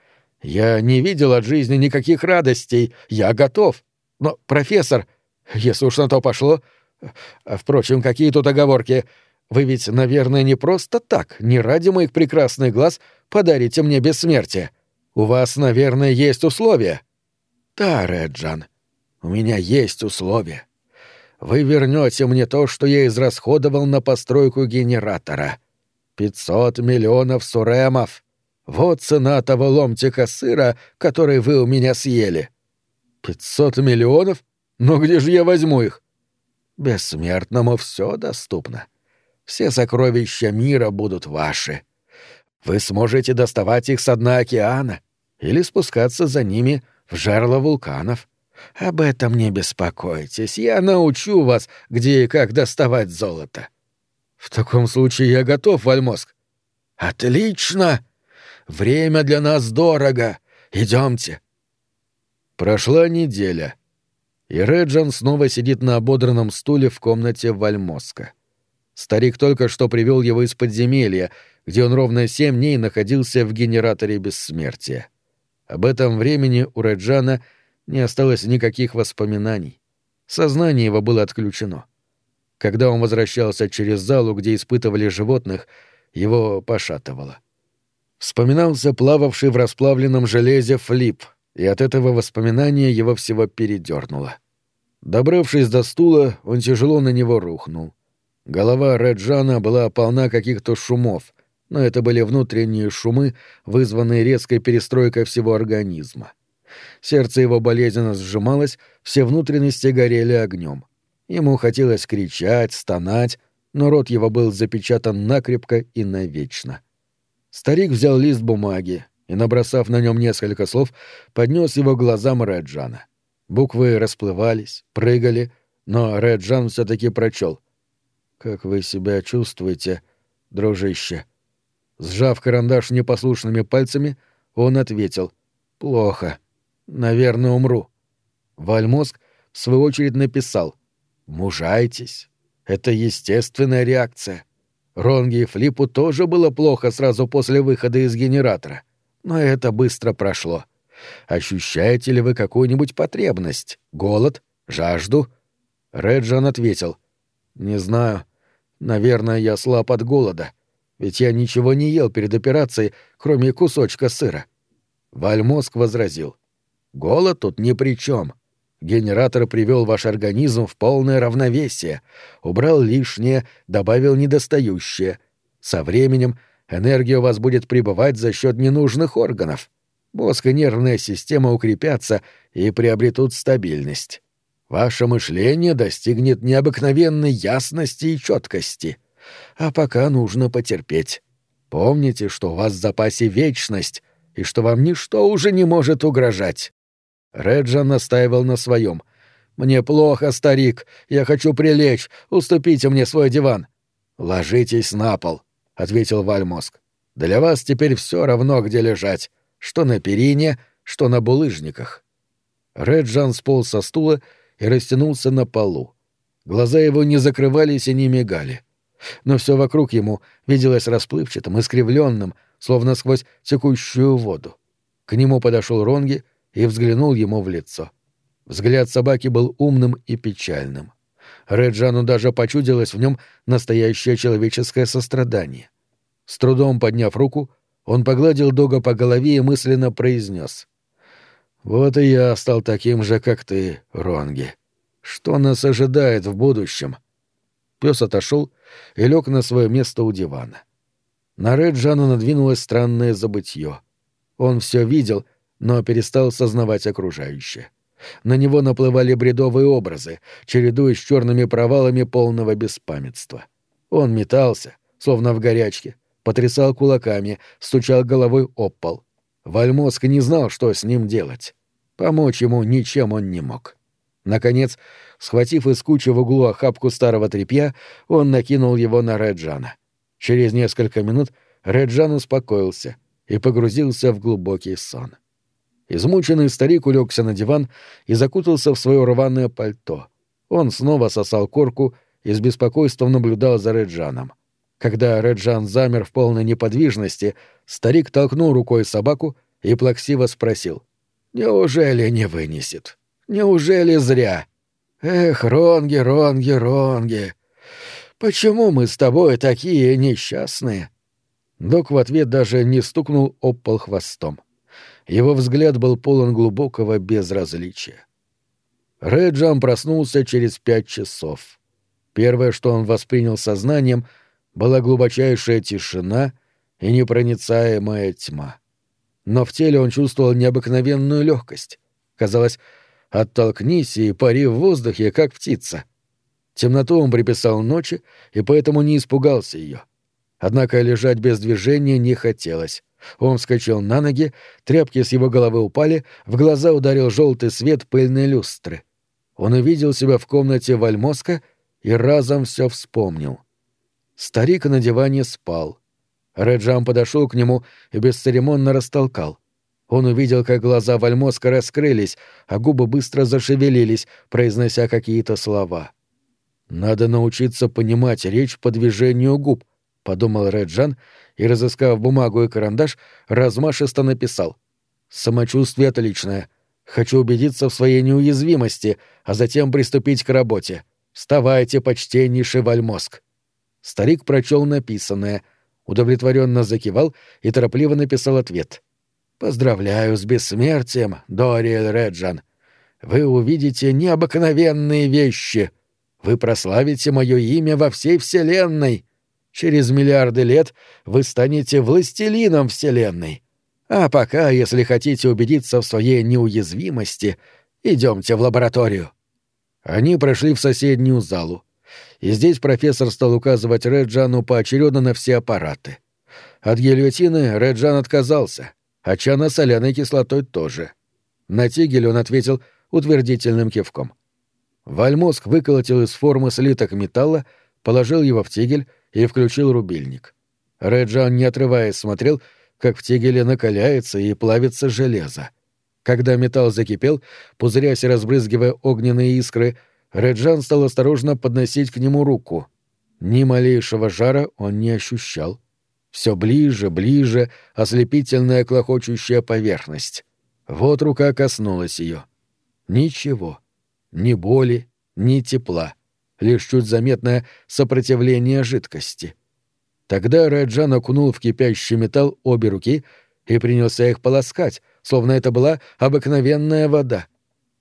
«Я не видел от жизни никаких радостей. Я готов. Но, профессор, если уж на то пошло... Впрочем, какие тут оговорки? Вы ведь, наверное, не просто так, не ради моих прекрасных глаз, подарите мне бессмертие. У вас, наверное, есть условия. Да, Реджан, у меня есть условия. Вы вернете мне то, что я израсходовал на постройку генератора. Пятьсот миллионов суремов. Вот цена того ломтика сыра, который вы у меня съели. Пятьсот миллионов? Но где же я возьму их? Бессмертному все доступно. Все сокровища мира будут ваши. Вы сможете доставать их с дна океана или спускаться за ними в жерло вулканов. Об этом не беспокойтесь, я научу вас, где и как доставать золото. В таком случае я готов, Вальмоск. Отлично! Время для нас дорого. Идемте. Прошла неделя, и Реджан снова сидит на ободранном стуле в комнате Вальмоска. Старик только что привел его из подземелья, где он ровно семь дней находился в генераторе бессмертия. Об этом времени у Реджана не осталось никаких воспоминаний. Сознание его было отключено. Когда он возвращался через залу, где испытывали животных, его пошатывало. Вспоминался плававший в расплавленном железе флип, и от этого воспоминания его всего передернуло. Добравшись до стула, он тяжело на него рухнул. Голова Реджана была полна каких-то шумов, но это были внутренние шумы, вызванные резкой перестройкой всего организма. Сердце его болезненно сжималось, все внутренности горели огнем. Ему хотелось кричать, стонать, но рот его был запечатан накрепко и навечно. Старик взял лист бумаги и, набросав на нем несколько слов, поднес его глазам Реджана. Буквы расплывались, прыгали, но Реджан все-таки прочел. «Как вы себя чувствуете, дружище?» Сжав карандаш непослушными пальцами, он ответил. «Плохо. Наверное, умру». Вальмозг, в свою очередь, написал. «Мужайтесь. Это естественная реакция. Ронги и Флипу тоже было плохо сразу после выхода из генератора. Но это быстро прошло. Ощущаете ли вы какую-нибудь потребность? Голод? Жажду?» Реджан ответил. «Не знаю. Наверное, я слаб от голода ведь я ничего не ел перед операцией, кроме кусочка сыра. Вальмозг возразил. Голод тут ни при чем. Генератор привел ваш организм в полное равновесие, убрал лишнее, добавил недостающее. Со временем энергия у вас будет пребывать за счет ненужных органов. Мозг и нервная система укрепятся и приобретут стабильность. Ваше мышление достигнет необыкновенной ясности и четкости — а пока нужно потерпеть. Помните, что у вас в запасе вечность, и что вам ничто уже не может угрожать. Реджан настаивал на своем. «Мне плохо, старик. Я хочу прилечь. Уступите мне свой диван». «Ложитесь на пол», — ответил Вальмоск. «Для вас теперь все равно, где лежать. Что на перине, что на булыжниках». Реджан сполз со стула и растянулся на полу. Глаза его не закрывались и не мигали но все вокруг ему виделось расплывчатым, искривленным, словно сквозь текущую воду. К нему подошел Ронги и взглянул ему в лицо. Взгляд собаки был умным и печальным. Реджану даже почудилось в нем настоящее человеческое сострадание. С трудом подняв руку, он погладил Дога по голове и мысленно произнес. «Вот и я стал таким же, как ты, Ронги. Что нас ожидает в будущем?» Пес отошел и лег на свое место у дивана. На Реджану надвинулось странное забытье. Он все видел, но перестал сознавать окружающее. На него наплывали бредовые образы, чередуясь с черными провалами полного беспамятства. Он метался, словно в горячке, потрясал кулаками, стучал головой об пол. Вальмозг не знал, что с ним делать. Помочь ему ничем он не мог. Наконец, Схватив из кучи в углу охапку старого тряпья, он накинул его на Реджана. Через несколько минут Реджан успокоился и погрузился в глубокий сон. Измученный старик улегся на диван и закутался в свое рваное пальто. Он снова сосал корку и с беспокойством наблюдал за Реджаном. Когда Реджан замер в полной неподвижности, старик толкнул рукой собаку и плаксиво спросил. «Неужели не вынесет? Неужели зря?» Эх, Ронги, Ронги, Ронги, почему мы с тобой такие несчастные? Док в ответ даже не стукнул об пол хвостом. Его взгляд был полон глубокого безразличия. Реджам проснулся через пять часов. Первое, что он воспринял сознанием, была глубочайшая тишина и непроницаемая тьма. Но в теле он чувствовал необыкновенную легкость. Казалось, Оттолкнись и пари в воздухе, как птица. Темноту он приписал ночи и поэтому не испугался ее. Однако лежать без движения не хотелось. Он вскочил на ноги, тряпки с его головы упали, в глаза ударил желтый свет пыльной люстры. Он увидел себя в комнате Вальмоска и разом все вспомнил. Старик на диване спал. Реджам подошел к нему и бесцеремонно растолкал. Он увидел, как глаза Вальмоска раскрылись, а губы быстро зашевелились, произнося какие-то слова. «Надо научиться понимать речь по движению губ», — подумал Реджан и, разыскав бумагу и карандаш, размашисто написал. «Самочувствие отличное. Хочу убедиться в своей неуязвимости, а затем приступить к работе. Вставайте, почтеннейший вальмозг». Старик прочел написанное, удовлетворенно закивал и торопливо написал ответ. «Поздравляю с бессмертием, Дориэль Реджан. Вы увидите необыкновенные вещи». Вы прославите мое имя во всей Вселенной. Через миллиарды лет вы станете властелином Вселенной. А пока, если хотите убедиться в своей неуязвимости, идемте в лабораторию». Они прошли в соседнюю залу. И здесь профессор стал указывать Реджану поочередно на все аппараты. От гильотины Реджан отказался, а чана соляной кислотой тоже. На тигель он ответил утвердительным кивком. Вальмозг выколотил из формы слиток металла, положил его в тигель и включил рубильник. Реджан, не отрываясь, смотрел, как в тигеле накаляется и плавится железо. Когда металл закипел, пузырясь и разбрызгивая огненные искры, Реджан стал осторожно подносить к нему руку. Ни малейшего жара он не ощущал. Все ближе, ближе, ослепительная клохочущая поверхность. Вот рука коснулась ее. Ничего. Ни боли, ни тепла, лишь чуть заметное сопротивление жидкости. Тогда Раджан окунул в кипящий металл обе руки и принялся их полоскать, словно это была обыкновенная вода.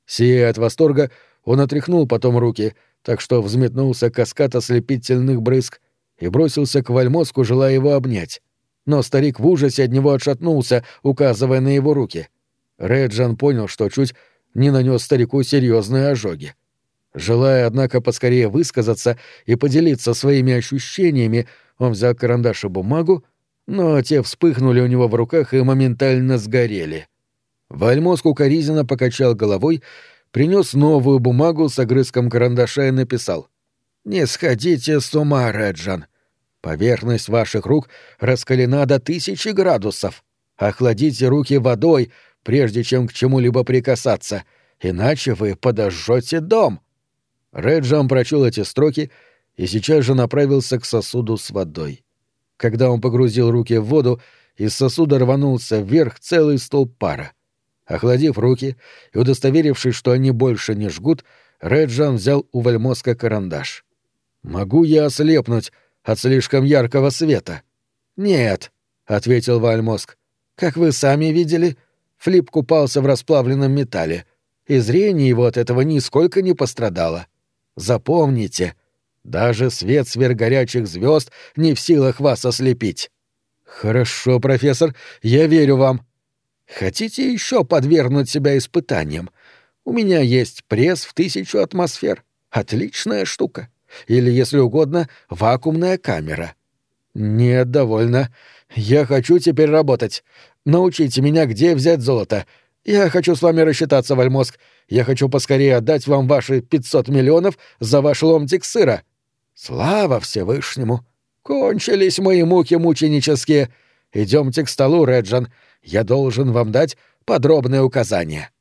Сияя от восторга, он отряхнул потом руки, так что взметнулся каскад ослепительных брызг и бросился к Вальмоску, желая его обнять. Но старик в ужасе от него отшатнулся, указывая на его руки. Реджан понял, что чуть не нанес старику серьезные ожоги. Желая, однако, поскорее высказаться и поделиться своими ощущениями, он взял карандаш и бумагу, но те вспыхнули у него в руках и моментально сгорели. Вальмоск укоризненно покачал головой, принес новую бумагу с огрызком карандаша и написал. «Не сходите с ума, Реджан. Поверхность ваших рук раскалена до тысячи градусов. Охладите руки водой, прежде чем к чему-либо прикасаться, иначе вы подожжете дом». Реджам прочел эти строки и сейчас же направился к сосуду с водой. Когда он погрузил руки в воду, из сосуда рванулся вверх целый столб пара. Охладив руки и удостоверившись, что они больше не жгут, Реджан взял у Вальмоска карандаш. «Могу я ослепнуть от слишком яркого света?» «Нет», — ответил Вальмоск. «Как вы сами видели, — Флип купался в расплавленном металле, и зрение его от этого нисколько не пострадало. Запомните, даже свет сверхгорячих звезд не в силах вас ослепить. Хорошо, профессор, я верю вам. Хотите еще подвергнуть себя испытаниям? У меня есть пресс в тысячу атмосфер. Отличная штука. Или, если угодно, вакуумная камера. Нет, довольно. Я хочу теперь работать. Научите меня, где взять золото. Я хочу с вами рассчитаться, Вальмоск. Я хочу поскорее отдать вам ваши пятьсот миллионов за ваш ломтик сыра. Слава Всевышнему! Кончились мои муки мученические. Идемте к столу, Реджан. Я должен вам дать подробные указания.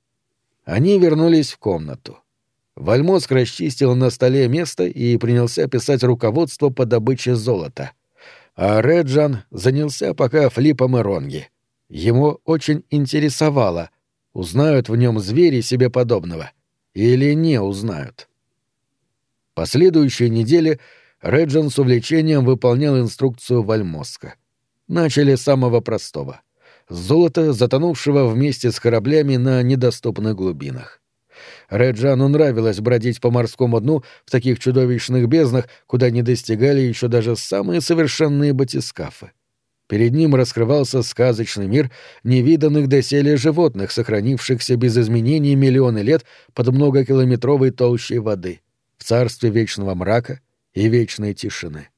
Они вернулись в комнату. Вальмоск расчистил на столе место и принялся писать руководство по добыче золота. А Реджан занялся пока флипом и ронги. Ему очень интересовало, узнают в нем звери себе подобного или не узнают. Последующие недели Реджин с увлечением выполнял инструкцию Вальмоска. Начали с самого простого — золото, затонувшего вместе с кораблями на недоступных глубинах. Реджану нравилось бродить по морскому дну в таких чудовищных безднах, куда не достигали еще даже самые совершенные батискафы. Перед ним раскрывался сказочный мир невиданных доселе животных, сохранившихся без изменений миллионы лет под многокилометровой толщей воды, в царстве вечного мрака и вечной тишины.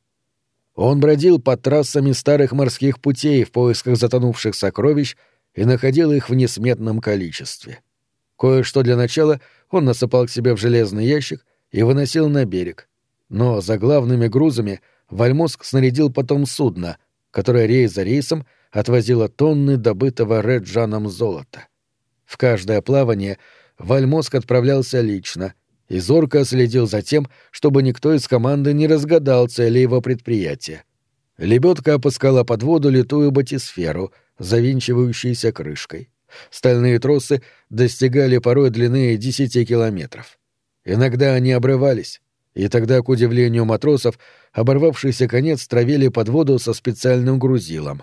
Он бродил под трассами старых морских путей в поисках затонувших сокровищ и находил их в несметном количестве. Кое-что для начала он насыпал к себе в железный ящик и выносил на берег. Но за главными грузами Вальмоск снарядил потом судно — которая рейс за рейсом отвозила тонны добытого Реджаном золота. В каждое плавание Вальмоск отправлялся лично и зорко следил за тем, чтобы никто из команды не разгадал цели его предприятия. Лебедка опускала под воду литую батисферу, завинчивающейся крышкой. Стальные тросы достигали порой длины десяти километров. Иногда они обрывались, и тогда, к удивлению матросов, оборвавшийся конец травили под воду со специальным грузилом.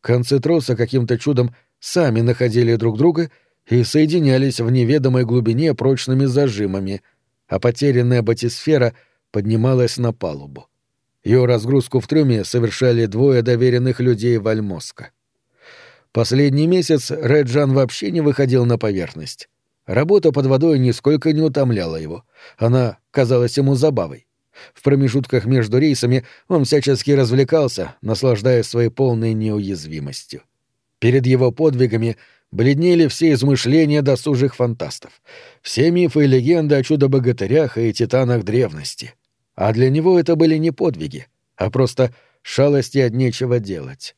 Концы троса каким-то чудом сами находили друг друга и соединялись в неведомой глубине прочными зажимами, а потерянная батисфера поднималась на палубу. Ее разгрузку в трюме совершали двое доверенных людей Вальмоска. Последний месяц Реджан вообще не выходил на поверхность. Работа под водой нисколько не утомляла его. Она казалась ему забавой. В промежутках между рейсами он всячески развлекался, наслаждаясь своей полной неуязвимостью. Перед его подвигами бледнели все измышления досужих фантастов, все мифы и легенды о чудо-богатырях и титанах древности. А для него это были не подвиги, а просто шалости от нечего делать.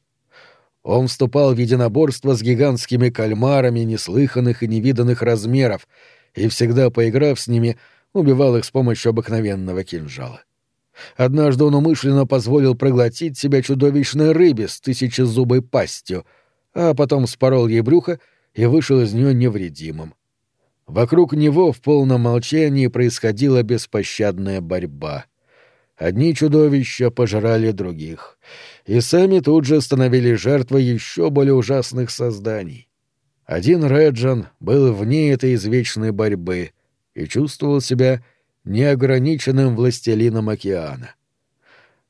Он вступал в единоборство с гигантскими кальмарами неслыханных и невиданных размеров, и всегда, поиграв с ними, убивал их с помощью обыкновенного кинжала. Однажды он умышленно позволил проглотить себя чудовищной рыбе с тысячезубой пастью, а потом спорол ей брюхо и вышел из нее невредимым. Вокруг него в полном молчании происходила беспощадная борьба. Одни чудовища пожирали других — и сами тут же становились жертвой еще более ужасных созданий. Один Реджан был вне этой извечной борьбы и чувствовал себя неограниченным властелином океана.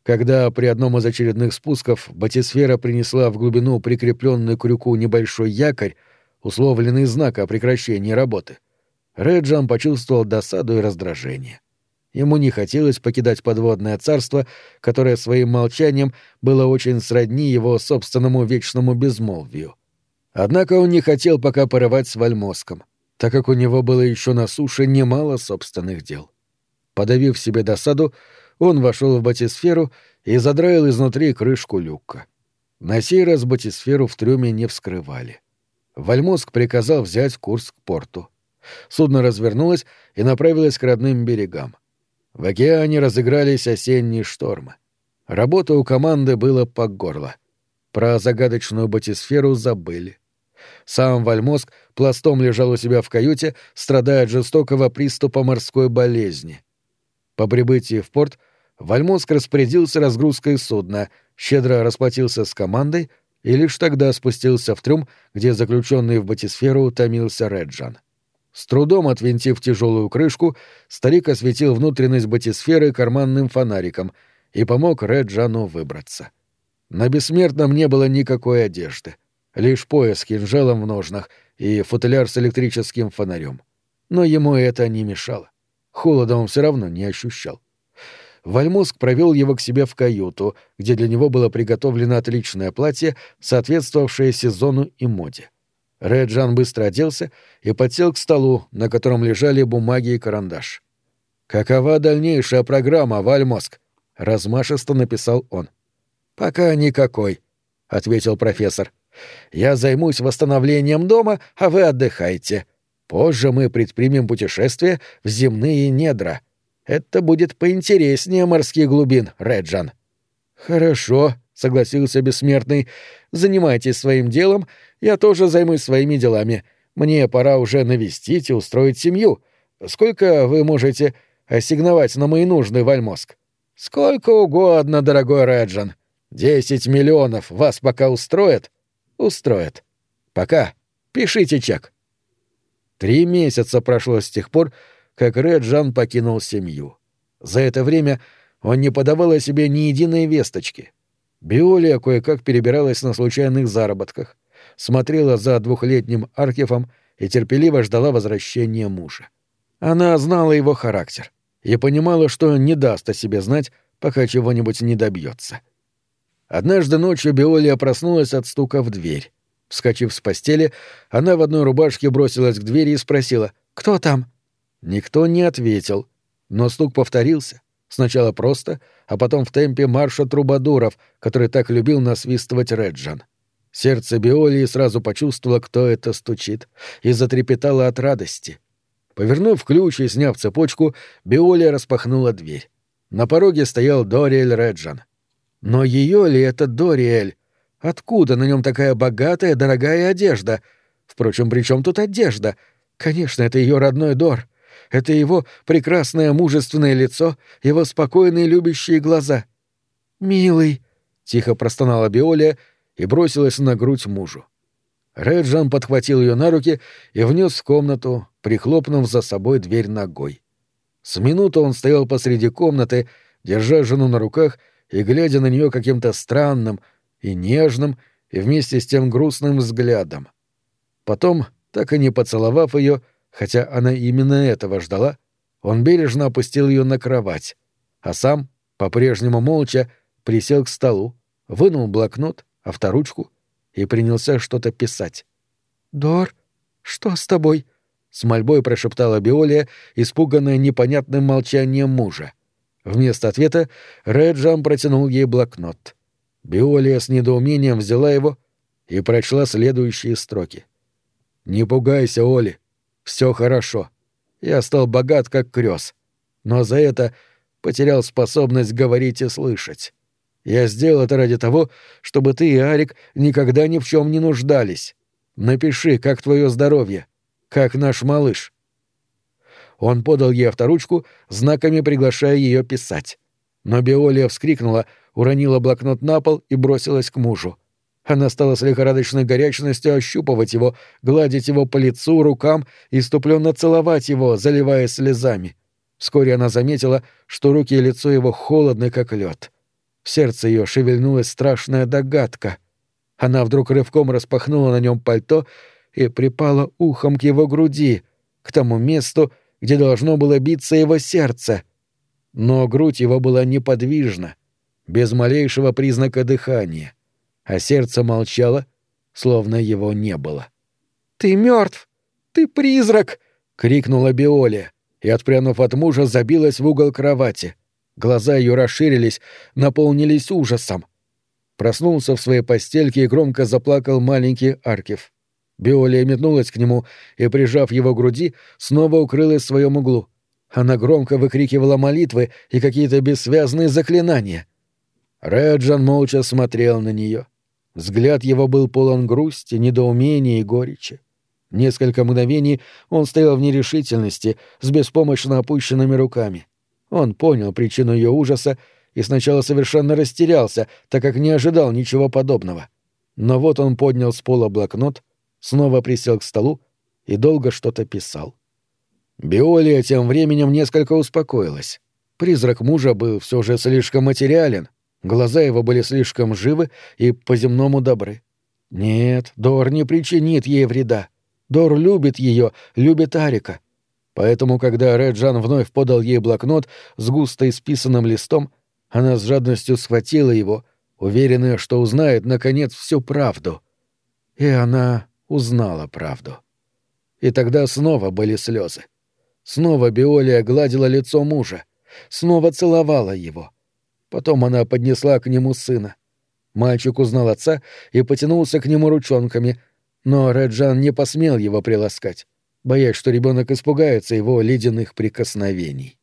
Когда при одном из очередных спусков батисфера принесла в глубину прикрепленный к крюку небольшой якорь, условленный знак о прекращении работы, Реджан почувствовал досаду и раздражение. Ему не хотелось покидать подводное царство, которое своим молчанием было очень сродни его собственному вечному безмолвию. Однако он не хотел пока порывать с Вальмоском, так как у него было еще на суше немало собственных дел. Подавив себе досаду, он вошел в батисферу и задраил изнутри крышку люка. На сей раз батисферу в трюме не вскрывали. Вальмоск приказал взять курс к порту. Судно развернулось и направилось к родным берегам. В океане разыгрались осенние штормы. Работа у команды была по горло. Про загадочную батисферу забыли. Сам Вальмоск пластом лежал у себя в каюте, страдая от жестокого приступа морской болезни. По прибытии в порт Вальмоск распорядился разгрузкой судна, щедро расплатился с командой и лишь тогда спустился в трюм, где заключенный в батисферу томился Реджан. С трудом отвинтив тяжелую крышку, старик осветил внутренность батисферы карманным фонариком и помог Реджану выбраться. На бессмертном не было никакой одежды, лишь пояс с кинжалом в ножнах и футляр с электрическим фонарем. Но ему это не мешало. Холода он все равно не ощущал. Вальмуск провел его к себе в каюту, где для него было приготовлено отличное платье, соответствовавшее сезону и моде. Реджан быстро оделся и подсел к столу, на котором лежали бумаги и карандаш. «Какова дальнейшая программа, Вальмоск?» — размашисто написал он. «Пока никакой», — ответил профессор. «Я займусь восстановлением дома, а вы отдыхайте. Позже мы предпримем путешествие в земные недра. Это будет поинтереснее морских глубин, Реджан». «Хорошо», — согласился бессмертный. «Занимайтесь своим делом, я тоже займусь своими делами. Мне пора уже навестить и устроить семью. Сколько вы можете ассигновать на мои нужды, Вальмоск?» «Сколько угодно, дорогой Реджан. Десять миллионов вас пока устроят?» «Устроят. Пока. Пишите чек». Три месяца прошло с тех пор, как Реджан покинул семью. За это время он не подавал о себе ни единой весточки. Биолия кое-как перебиралась на случайных заработках смотрела за двухлетним Аркефом и терпеливо ждала возвращения мужа. Она знала его характер и понимала, что не даст о себе знать, пока чего-нибудь не добьется. Однажды ночью Биолия проснулась от стука в дверь. Вскочив с постели, она в одной рубашке бросилась к двери и спросила «Кто там?». Никто не ответил, но стук повторился. Сначала просто, а потом в темпе марша трубадуров, который так любил насвистывать Реджан. Сердце Биолии сразу почувствовало, кто это стучит, и затрепетало от радости. Повернув ключ и сняв цепочку, Биолия распахнула дверь. На пороге стоял Дориэль Реджан. Но ее ли это Дориэль? Откуда на нем такая богатая, дорогая одежда? Впрочем, при чем тут одежда? Конечно, это ее родной Дор. Это его прекрасное мужественное лицо, его спокойные любящие глаза. «Милый», — тихо простонала Биолия и бросилась на грудь мужу. Реджан подхватил ее на руки и внес в комнату, прихлопнув за собой дверь ногой. С минуту он стоял посреди комнаты, держа жену на руках и глядя на нее каким-то странным и нежным и вместе с тем грустным взглядом. Потом, так и не поцеловав ее, хотя она именно этого ждала, он бережно опустил ее на кровать, а сам, по-прежнему молча, присел к столу, вынул блокнот, авторучку и принялся что-то писать. «Дор, что с тобой?» — с мольбой прошептала Биолия, испуганная непонятным молчанием мужа. Вместо ответа Реджам протянул ей блокнот. Биолия с недоумением взяла его и прочла следующие строки. «Не пугайся, Оли. Все хорошо. Я стал богат, как крёс. Но за это потерял способность говорить и слышать. Я сделал это ради того, чтобы ты и Арик никогда ни в чем не нуждались. Напиши, как твое здоровье, как наш малыш». Он подал ей авторучку, знаками приглашая ее писать. Но Биолия вскрикнула, уронила блокнот на пол и бросилась к мужу. Она стала с лихорадочной горячностью ощупывать его, гладить его по лицу, рукам, иступленно целовать его, заливая слезами. Вскоре она заметила, что руки и лицо его холодны, как лед. В сердце ее шевельнулась страшная догадка. Она вдруг рывком распахнула на нем пальто и припала ухом к его груди, к тому месту, где должно было биться его сердце. Но грудь его была неподвижна, без малейшего признака дыхания, а сердце молчало, словно его не было. «Ты мертв! Ты призрак!» — крикнула Биоля и, отпрянув от мужа, забилась в угол кровати — Глаза ее расширились, наполнились ужасом. Проснулся в своей постельке и громко заплакал маленький Аркив. Биолия метнулась к нему и, прижав его к груди, снова укрылась в своем углу. Она громко выкрикивала молитвы и какие-то бессвязные заклинания. Реджан молча смотрел на нее. Взгляд его был полон грусти, недоумения и горечи. Несколько мгновений он стоял в нерешительности, с беспомощно опущенными руками. Он понял причину ее ужаса и сначала совершенно растерялся, так как не ожидал ничего подобного. Но вот он поднял с пола блокнот, снова присел к столу и долго что-то писал. Биолия тем временем несколько успокоилась. Призрак мужа был все же слишком материален, глаза его были слишком живы и по-земному добры. Нет, Дор не причинит ей вреда. Дор любит ее, любит Арика. Поэтому, когда Реджан вновь подал ей блокнот с густо исписанным листом, она с жадностью схватила его, уверенная, что узнает, наконец, всю правду. И она узнала правду. И тогда снова были слезы. Снова Биолия гладила лицо мужа, снова целовала его. Потом она поднесла к нему сына. Мальчик узнал отца и потянулся к нему ручонками, но Реджан не посмел его приласкать боясь, что ребенок испугается его ледяных прикосновений.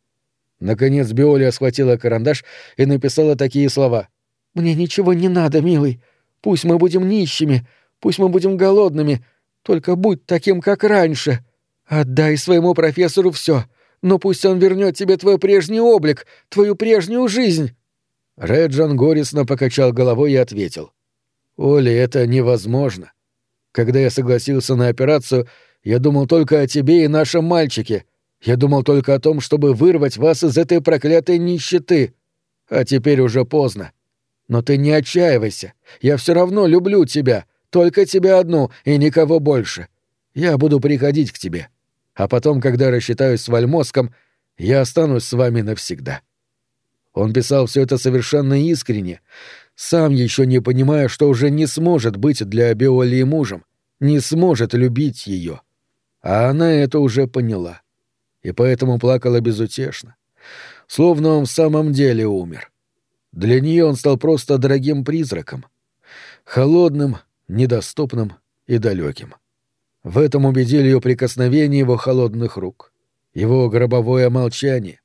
Наконец Биоля схватила карандаш и написала такие слова. «Мне ничего не надо, милый. Пусть мы будем нищими, пусть мы будем голодными, только будь таким, как раньше. Отдай своему профессору все, но пусть он вернет тебе твой прежний облик, твою прежнюю жизнь». Реджан горестно покачал головой и ответил. «Оля, это невозможно. Когда я согласился на операцию, я думал только о тебе и нашем мальчике. Я думал только о том, чтобы вырвать вас из этой проклятой нищеты. А теперь уже поздно. Но ты не отчаивайся. Я все равно люблю тебя. Только тебя одну и никого больше. Я буду приходить к тебе. А потом, когда рассчитаюсь с Вальмоском, я останусь с вами навсегда». Он писал все это совершенно искренне, сам еще не понимая, что уже не сможет быть для Биолии мужем, не сможет любить ее. А она это уже поняла. И поэтому плакала безутешно. Словно он в самом деле умер. Для нее он стал просто дорогим призраком. Холодным, недоступным и далеким. В этом убедили ее прикосновение его холодных рук. его гробовое молчание,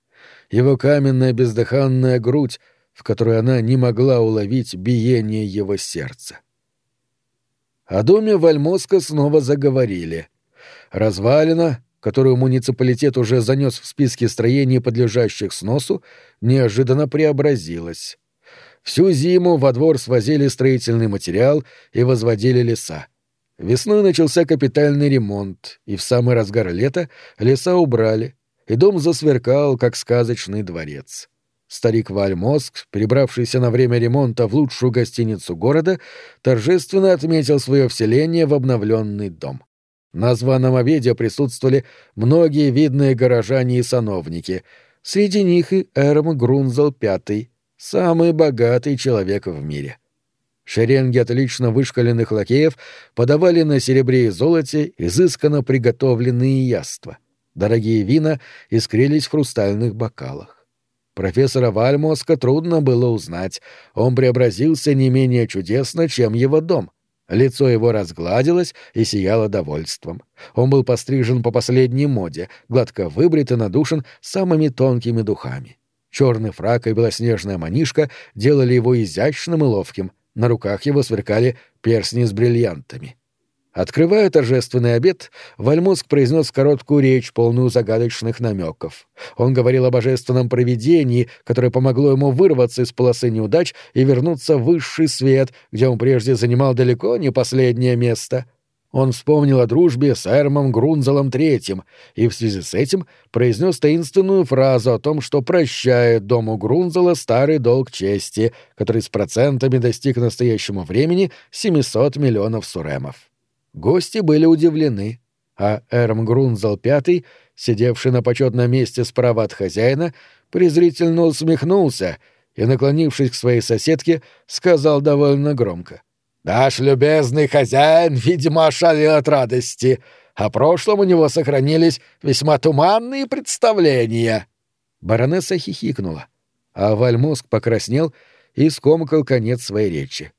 его каменная бездыханная грудь, в которой она не могла уловить биение его сердца. О доме Вальмоска снова заговорили. Развалина, которую муниципалитет уже занес в списке строений, подлежащих сносу, неожиданно преобразилась. Всю зиму во двор свозили строительный материал и возводили леса. Весной начался капитальный ремонт, и в самый разгар лета леса убрали, и дом засверкал, как сказочный дворец. Старик Вальмоск, прибравшийся на время ремонта в лучшую гостиницу города, торжественно отметил свое вселение в обновленный дом. На званом обеде присутствовали многие видные горожане и сановники, среди них и Эрм Грунзел V, самый богатый человек в мире. — Шеренги отлично вышкаленных лакеев подавали на серебре и золоте изысканно приготовленные яства. Дорогие вина искрились в хрустальных бокалах. Профессора Вальмоска трудно было узнать. Он преобразился не менее чудесно, чем его дом. Лицо его разгладилось и сияло довольством. Он был пострижен по последней моде, гладко выбрит и надушен самыми тонкими духами. Черный фрак и белоснежная манишка делали его изящным и ловким — на руках его сверкали перстни с бриллиантами. Открывая торжественный обед, Вальмоск произнес короткую речь, полную загадочных намеков. Он говорил о божественном провидении, которое помогло ему вырваться из полосы неудач и вернуться в высший свет, где он прежде занимал далеко не последнее место — он вспомнил о дружбе с Эрмом Грунзелом III и в связи с этим произнес таинственную фразу о том, что прощает дому Грунзела старый долг чести, который с процентами достиг настоящему времени 700 миллионов суремов. Гости были удивлены, а Эрм Грунзел V, сидевший на почетном месте справа от хозяина, презрительно усмехнулся и, наклонившись к своей соседке, сказал довольно громко. Наш любезный хозяин, видимо, ошалел от радости. О прошлом у него сохранились весьма туманные представления. Баронесса хихикнула, а Вальмоск покраснел и скомкал конец своей речи.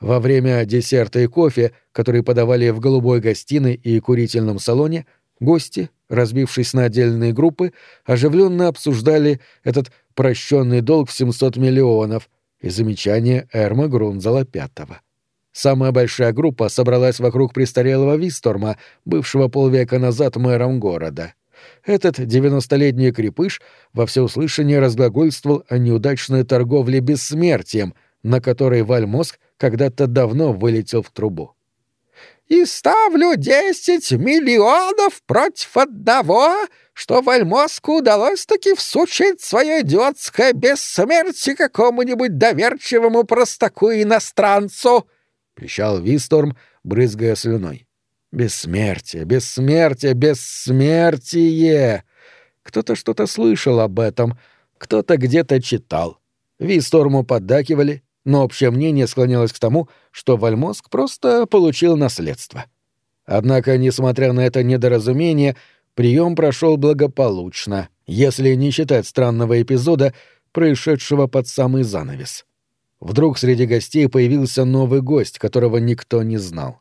Во время десерта и кофе, которые подавали в голубой гостиной и курительном салоне, гости, разбившись на отдельные группы, оживленно обсуждали этот прощенный долг в 700 миллионов и замечание Эрма Грунзела Пятого. Самая большая группа собралась вокруг престарелого Висторма, бывшего полвека назад мэром города. Этот девяностолетний крепыш во всеуслышание разглагольствовал о неудачной торговле бессмертием, на которой Вальмоск когда-то давно вылетел в трубу. «И ставлю десять миллионов против одного, что Вальмоску удалось-таки всучить свое идиотское бессмертие какому-нибудь доверчивому простаку-иностранцу!» Прищал Висторм, брызгая слюной. «Бессмертие, бессмертие, бессмертие!» Кто-то что-то слышал об этом, кто-то где-то читал. Висторму поддакивали, но общее мнение склонялось к тому, что Вальмоск просто получил наследство. Однако, несмотря на это недоразумение, прием прошел благополучно, если не считать странного эпизода, происшедшего под самый занавес. Вдруг среди гостей появился новый гость, которого никто не знал.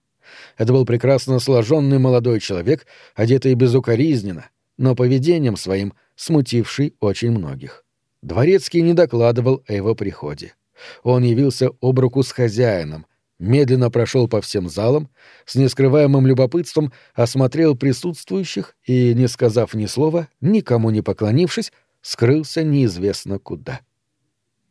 Это был прекрасно сложенный молодой человек, одетый безукоризненно, но поведением своим смутивший очень многих. Дворецкий не докладывал о его приходе. Он явился об руку с хозяином, медленно прошел по всем залам, с нескрываемым любопытством осмотрел присутствующих и, не сказав ни слова, никому не поклонившись, скрылся неизвестно куда. —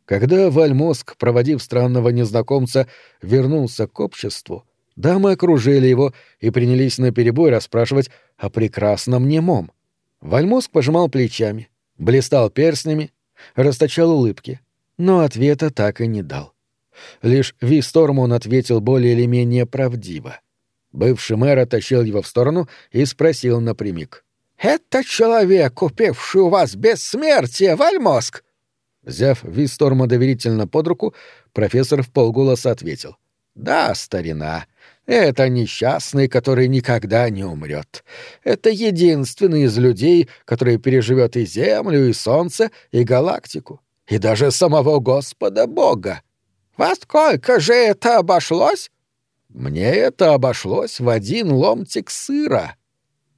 когда Вальмоск, проводив странного незнакомца, вернулся к обществу, дамы окружили его и принялись наперебой расспрашивать о прекрасном немом. Вальмоск пожимал плечами, блистал перстнями, расточал улыбки, но ответа так и не дал. Лишь Висторм он ответил более или менее правдиво. Бывший мэр оттащил его в сторону и спросил напрямик. «Это человек, купивший у вас бессмертие, Вальмоск?» Взяв Висторма доверительно под руку, профессор в полголоса ответил. «Да, старина, это несчастный, который никогда не умрет. Это единственный из людей, который переживет и Землю, и Солнце, и галактику, и даже самого Господа Бога. Во сколько же это обошлось?» «Мне это обошлось в один ломтик сыра».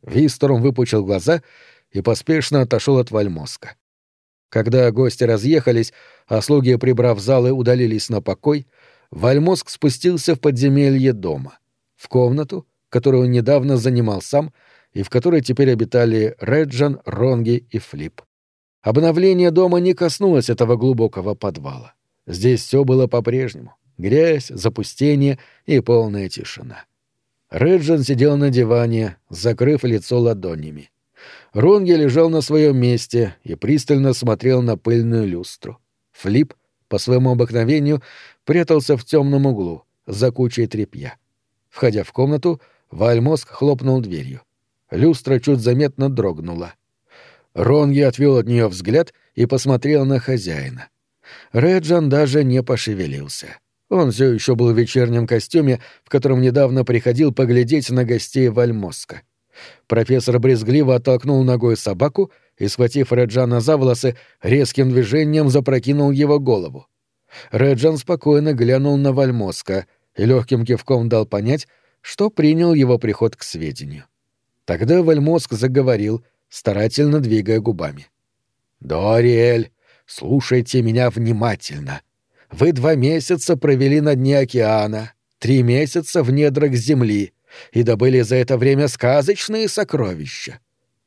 Висторм выпучил глаза и поспешно отошел от Вальмоска. Когда гости разъехались, а слуги, прибрав залы, удалились на покой, Вальмоск спустился в подземелье дома, в комнату, которую недавно занимал сам и в которой теперь обитали Реджан, Ронги и Флип. Обновление дома не коснулось этого глубокого подвала. Здесь все было по-прежнему. Грязь, запустение и полная тишина. Реджин сидел на диване, закрыв лицо ладонями. Ронги лежал на своем месте и пристально смотрел на пыльную люстру. Флип, по своему обыкновению, прятался в темном углу, за кучей тряпья. Входя в комнату, Вальмоск хлопнул дверью. Люстра чуть заметно дрогнула. Ронги отвел от нее взгляд и посмотрел на хозяина. Реджан даже не пошевелился. Он все еще был в вечернем костюме, в котором недавно приходил поглядеть на гостей Вальмоска. Профессор брезгливо оттолкнул ногой собаку и, схватив Реджана за волосы, резким движением запрокинул его голову. Реджан спокойно глянул на Вальмоска и легким кивком дал понять, что принял его приход к сведению. Тогда Вальмоск заговорил, старательно двигая губами. «Дориэль, слушайте меня внимательно. Вы два месяца провели на дне океана, три месяца в недрах земли и добыли за это время сказочные сокровища.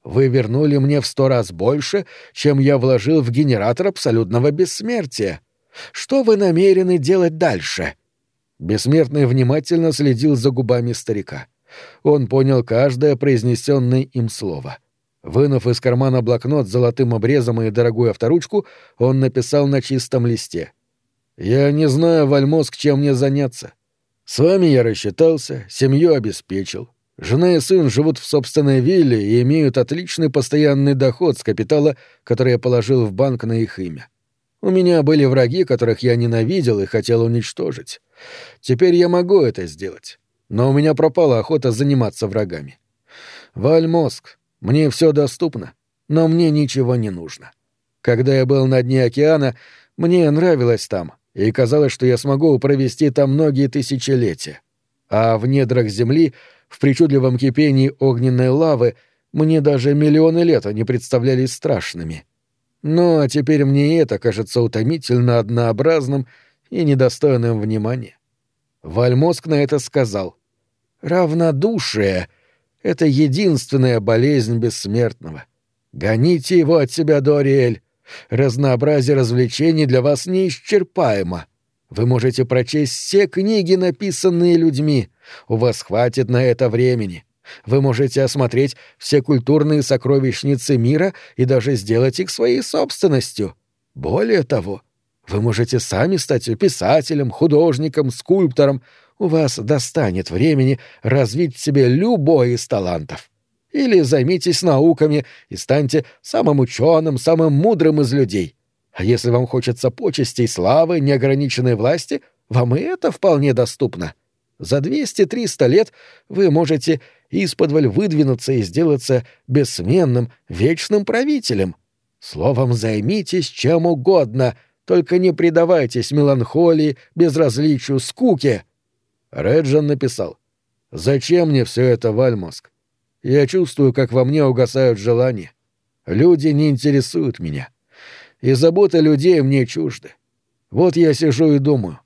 Вы вернули мне в сто раз больше, чем я вложил в генератор абсолютного бессмертия. Что вы намерены делать дальше?» Бессмертный внимательно следил за губами старика. Он понял каждое произнесенное им слово. Вынув из кармана блокнот с золотым обрезом и дорогую авторучку, он написал на чистом листе — я не знаю, Вальмоск, чем мне заняться. С вами я рассчитался, семью обеспечил. Жена и сын живут в собственной вилле и имеют отличный постоянный доход с капитала, который я положил в банк на их имя. У меня были враги, которых я ненавидел и хотел уничтожить. Теперь я могу это сделать. Но у меня пропала охота заниматься врагами. Вальмоск, мне все доступно, но мне ничего не нужно. Когда я был на дне океана, мне нравилось там, и казалось, что я смогу провести там многие тысячелетия. А в недрах Земли, в причудливом кипении огненной лавы, мне даже миллионы лет они представлялись страшными. Ну, а теперь мне это кажется утомительно однообразным и недостойным внимания. Вальмоск на это сказал. «Равнодушие — это единственная болезнь бессмертного. Гоните его от себя, Дориэль. Разнообразие развлечений для вас неисчерпаемо. Вы можете прочесть все книги, написанные людьми. У вас хватит на это времени. Вы можете осмотреть все культурные сокровищницы мира и даже сделать их своей собственностью. Более того, вы можете сами стать писателем, художником, скульптором. У вас достанет времени развить в себе любой из талантов. Или займитесь науками и станьте самым ученым, самым мудрым из людей. А если вам хочется почестей, славы, неограниченной власти, вам и это вполне доступно. За 200-300 лет вы можете исподволь выдвинуться и сделаться бессменным, вечным правителем. Словом, займитесь чем угодно, только не предавайтесь меланхолии, безразличию, скуке. Реджан написал. «Зачем мне все это, Вальмоск? Я чувствую, как во мне угасают желания. Люди не интересуют меня. И забота людей мне чужды. Вот я сижу и думаю,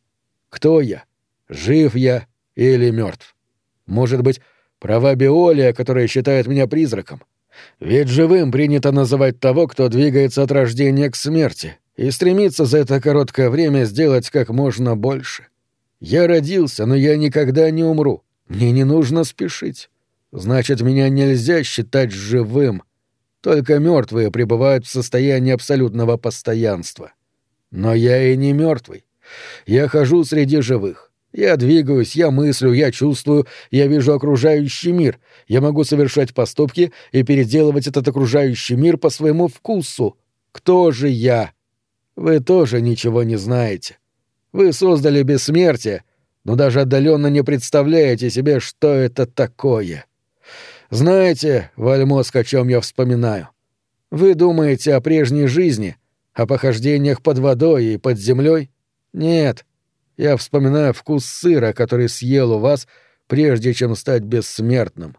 кто я? Жив я или мертв? Может быть, права Биолия, которая считает меня призраком? Ведь живым принято называть того, кто двигается от рождения к смерти и стремится за это короткое время сделать как можно больше. Я родился, но я никогда не умру. Мне не нужно спешить. Значит, меня нельзя считать живым. Только мертвые пребывают в состоянии абсолютного постоянства. Но я и не мертвый. Я хожу среди живых. Я двигаюсь, я мыслю, я чувствую, я вижу окружающий мир. Я могу совершать поступки и переделывать этот окружающий мир по своему вкусу. Кто же я? Вы тоже ничего не знаете. Вы создали бессмертие, но даже отдаленно не представляете себе, что это такое. Знаете, Вальмоск, о чем я вспоминаю? Вы думаете о прежней жизни, о похождениях под водой и под землей? Нет. Я вспоминаю вкус сыра, который съел у вас, прежде чем стать бессмертным.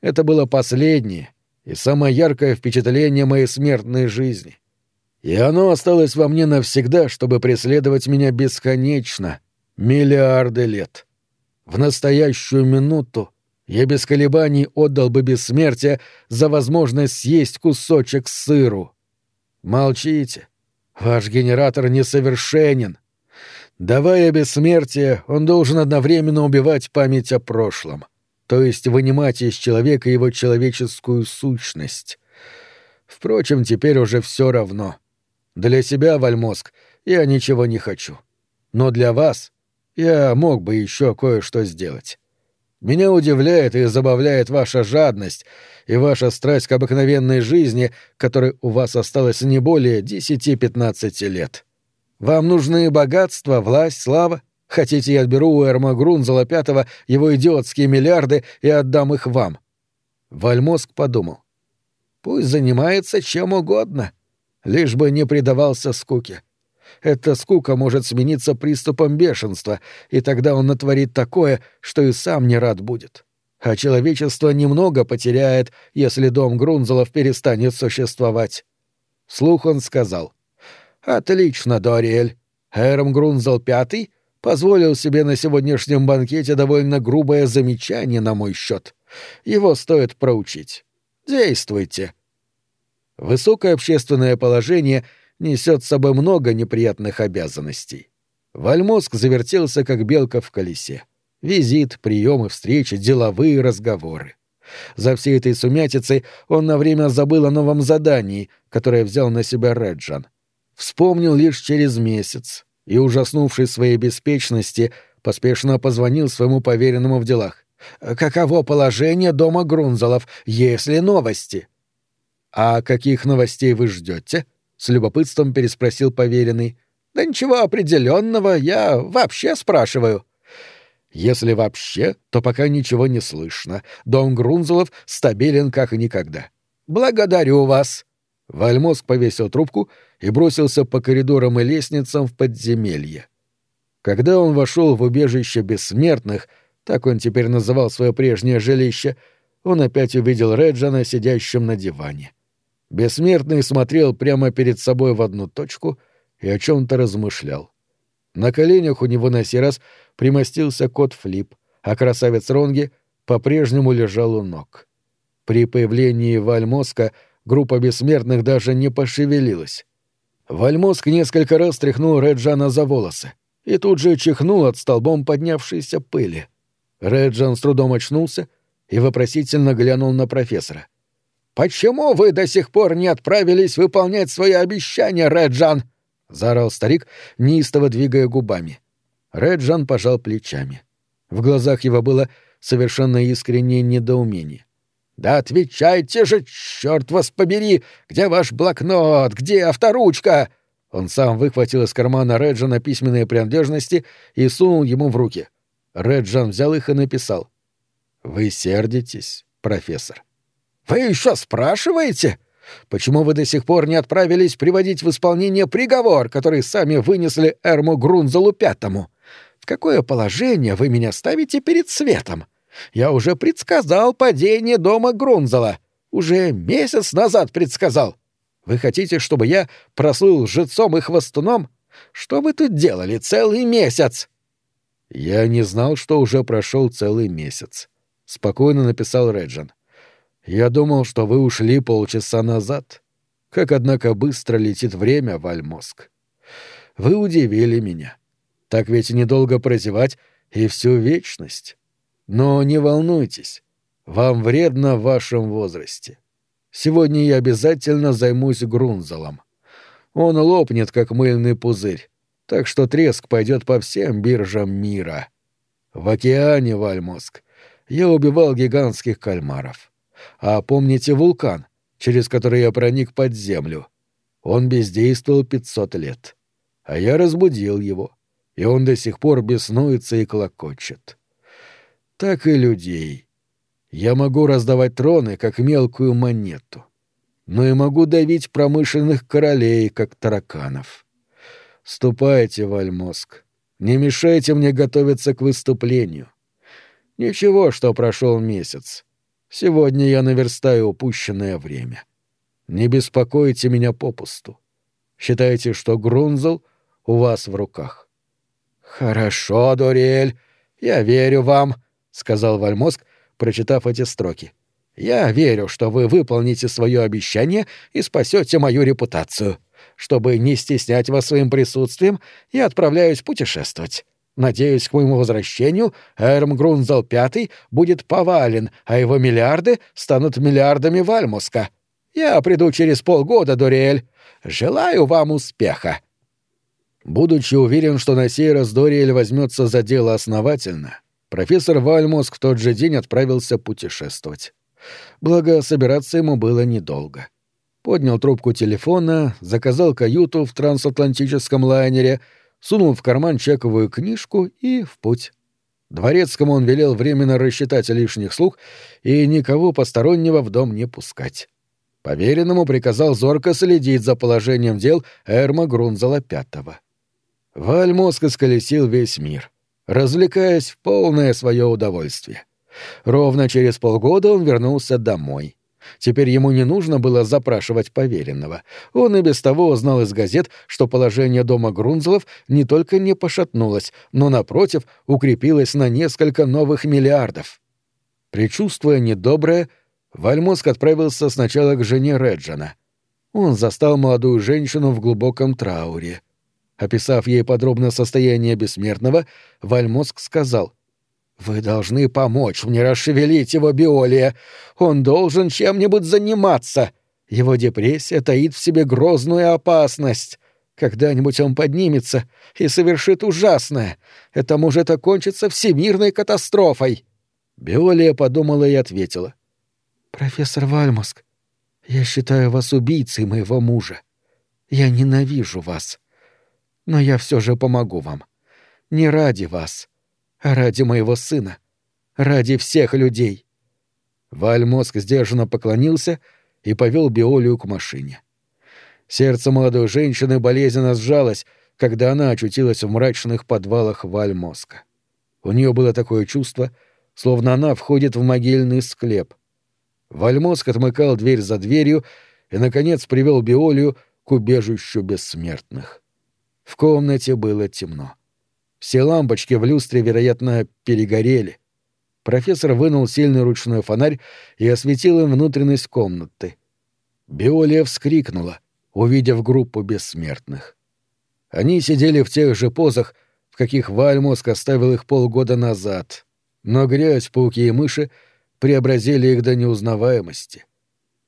Это было последнее и самое яркое впечатление моей смертной жизни. И оно осталось во мне навсегда, чтобы преследовать меня бесконечно, миллиарды лет. В настоящую минуту я без колебаний отдал бы бессмертие за возможность съесть кусочек сыру. Молчите. Ваш генератор несовершенен. Давая бессмертие, он должен одновременно убивать память о прошлом, то есть вынимать из человека его человеческую сущность. Впрочем, теперь уже все равно. Для себя, Вальмозг, я ничего не хочу. Но для вас я мог бы еще кое-что сделать. Меня удивляет и забавляет ваша жадность и ваша страсть к обыкновенной жизни, которой у вас осталось не более десяти-пятнадцати лет. Вам нужны богатство, власть, слава? Хотите, я отберу у Эрма Грунзела Пятого его идиотские миллиарды и отдам их вам?» Вальмозг подумал. «Пусть занимается чем угодно, лишь бы не предавался скуке. Эта скука может смениться приступом бешенства, и тогда он натворит такое, что и сам не рад будет. А человечество немного потеряет, если дом Грунзелов перестанет существовать. Вслух он сказал. «Отлично, Дориэль. Эрм Грунзел Пятый позволил себе на сегодняшнем банкете довольно грубое замечание на мой счет. Его стоит проучить. Действуйте». Высокое общественное положение — несет с собой много неприятных обязанностей. Вальмозг завертелся, как белка в колесе. Визит, приемы, встречи, деловые разговоры. За всей этой сумятицей он на время забыл о новом задании, которое взял на себя Реджан. Вспомнил лишь через месяц и, ужаснувшись своей беспечности, поспешно позвонил своему поверенному в делах. «Каково положение дома Грунзелов? Есть ли новости?» «А каких новостей вы ждете?» с любопытством переспросил поверенный. Да ничего определенного, я вообще спрашиваю. Если вообще, то пока ничего не слышно. Дом Грунзелов стабилен как никогда. Благодарю вас. Вальмозг повесил трубку и бросился по коридорам и лестницам в подземелье. Когда он вошел в убежище бессмертных, так он теперь называл свое прежнее жилище, он опять увидел Реджана, сидящим на диване. Бессмертный смотрел прямо перед собой в одну точку и о чем-то размышлял. На коленях у него на сей раз примостился кот Флип, а красавец Ронги по-прежнему лежал у ног. При появлении Вальмоска группа бессмертных даже не пошевелилась. Вальмоск несколько раз тряхнул Реджана за волосы и тут же чихнул от столбом поднявшейся пыли. Реджан с трудом очнулся и вопросительно глянул на профессора. «Почему вы до сих пор не отправились выполнять свои обещания, Реджан?» — заорал старик, неистово двигая губами. Реджан пожал плечами. В глазах его было совершенно искреннее недоумение. «Да отвечайте же, черт вас побери! Где ваш блокнот? Где авторучка?» Он сам выхватил из кармана Реджана письменные принадлежности и сунул ему в руки. Реджан взял их и написал. «Вы сердитесь, профессор?» «Вы еще спрашиваете? Почему вы до сих пор не отправились приводить в исполнение приговор, который сами вынесли Эрму Грунзелу Пятому? В какое положение вы меня ставите перед светом? Я уже предсказал падение дома Грунзела. Уже месяц назад предсказал. Вы хотите, чтобы я прослыл лжецом и хвостуном? Что вы тут делали целый месяц?» «Я не знал, что уже прошел целый месяц», — спокойно написал Реджин. — я думал, что вы ушли полчаса назад. Как, однако, быстро летит время, Вальмоск. Вы удивили меня. Так ведь недолго прозевать и всю вечность. Но не волнуйтесь, вам вредно в вашем возрасте. Сегодня я обязательно займусь Грунзелом. Он лопнет, как мыльный пузырь, так что треск пойдет по всем биржам мира. В океане, Вальмоск, я убивал гигантских кальмаров. А помните вулкан, через который я проник под землю? Он бездействовал пятьсот лет. А я разбудил его, и он до сих пор беснуется и клокочет. Так и людей. Я могу раздавать троны, как мелкую монету. Но и могу давить промышленных королей, как тараканов. Ступайте, Вальмоск. Не мешайте мне готовиться к выступлению. Ничего, что прошел месяц. Сегодня я наверстаю упущенное время. Не беспокойте меня попусту. Считайте, что Грунзел у вас в руках. Хорошо, Дориэль, я верю вам, сказал Вальмоск, прочитав эти строки. Я верю, что вы выполните свое обещание и спасете мою репутацию. Чтобы не стеснять вас своим присутствием, я отправляюсь путешествовать. Надеюсь, к моему возвращению Эрм Грунзел Пятый будет повален, а его миллиарды станут миллиардами Вальмуска. Я приду через полгода, Дориэль. Желаю вам успеха. Будучи уверен, что на сей раз Дориэль возьмется за дело основательно, профессор Вальмоск в тот же день отправился путешествовать. Благо, собираться ему было недолго. Поднял трубку телефона, заказал каюту в трансатлантическом лайнере, сунул в карман чековую книжку и в путь. Дворецкому он велел временно рассчитать лишних слуг и никого постороннего в дом не пускать. Поверенному приказал зорко следить за положением дел Эрма Грунзела Пятого. Вальмоск исколесил весь мир, развлекаясь в полное свое удовольствие. Ровно через полгода он вернулся домой. Теперь ему не нужно было запрашивать поверенного. Он и без того узнал из газет, что положение дома Грунзелов не только не пошатнулось, но, напротив, укрепилось на несколько новых миллиардов. Причувствуя недоброе, Вальмоск отправился сначала к жене Реджана. Он застал молодую женщину в глубоком трауре. Описав ей подробно состояние бессмертного, Вальмоск сказал — «Вы должны помочь мне расшевелить его биолия. Он должен чем-нибудь заниматься. Его депрессия таит в себе грозную опасность. Когда-нибудь он поднимется и совершит ужасное. Это может окончиться всемирной катастрофой». Биолия подумала и ответила. «Профессор Вальмоск, я считаю вас убийцей моего мужа. Я ненавижу вас. Но я все же помогу вам. Не ради вас» Ради моего сына. Ради всех людей. Вальмоск сдержанно поклонился и повел Биолию к машине. Сердце молодой женщины болезненно сжалось, когда она очутилась в мрачных подвалах Вальмоска. У нее было такое чувство, словно она входит в могильный склеп. Вальмоск отмыкал дверь за дверью и, наконец, привел Биолию к убежищу бессмертных. В комнате было темно. Все лампочки в люстре, вероятно, перегорели. Профессор вынул сильный ручной фонарь и осветил им внутренность комнаты. Биолия вскрикнула, увидев группу бессмертных. Они сидели в тех же позах, в каких Вальмоск оставил их полгода назад, но грязь, пауки и мыши преобразили их до неузнаваемости.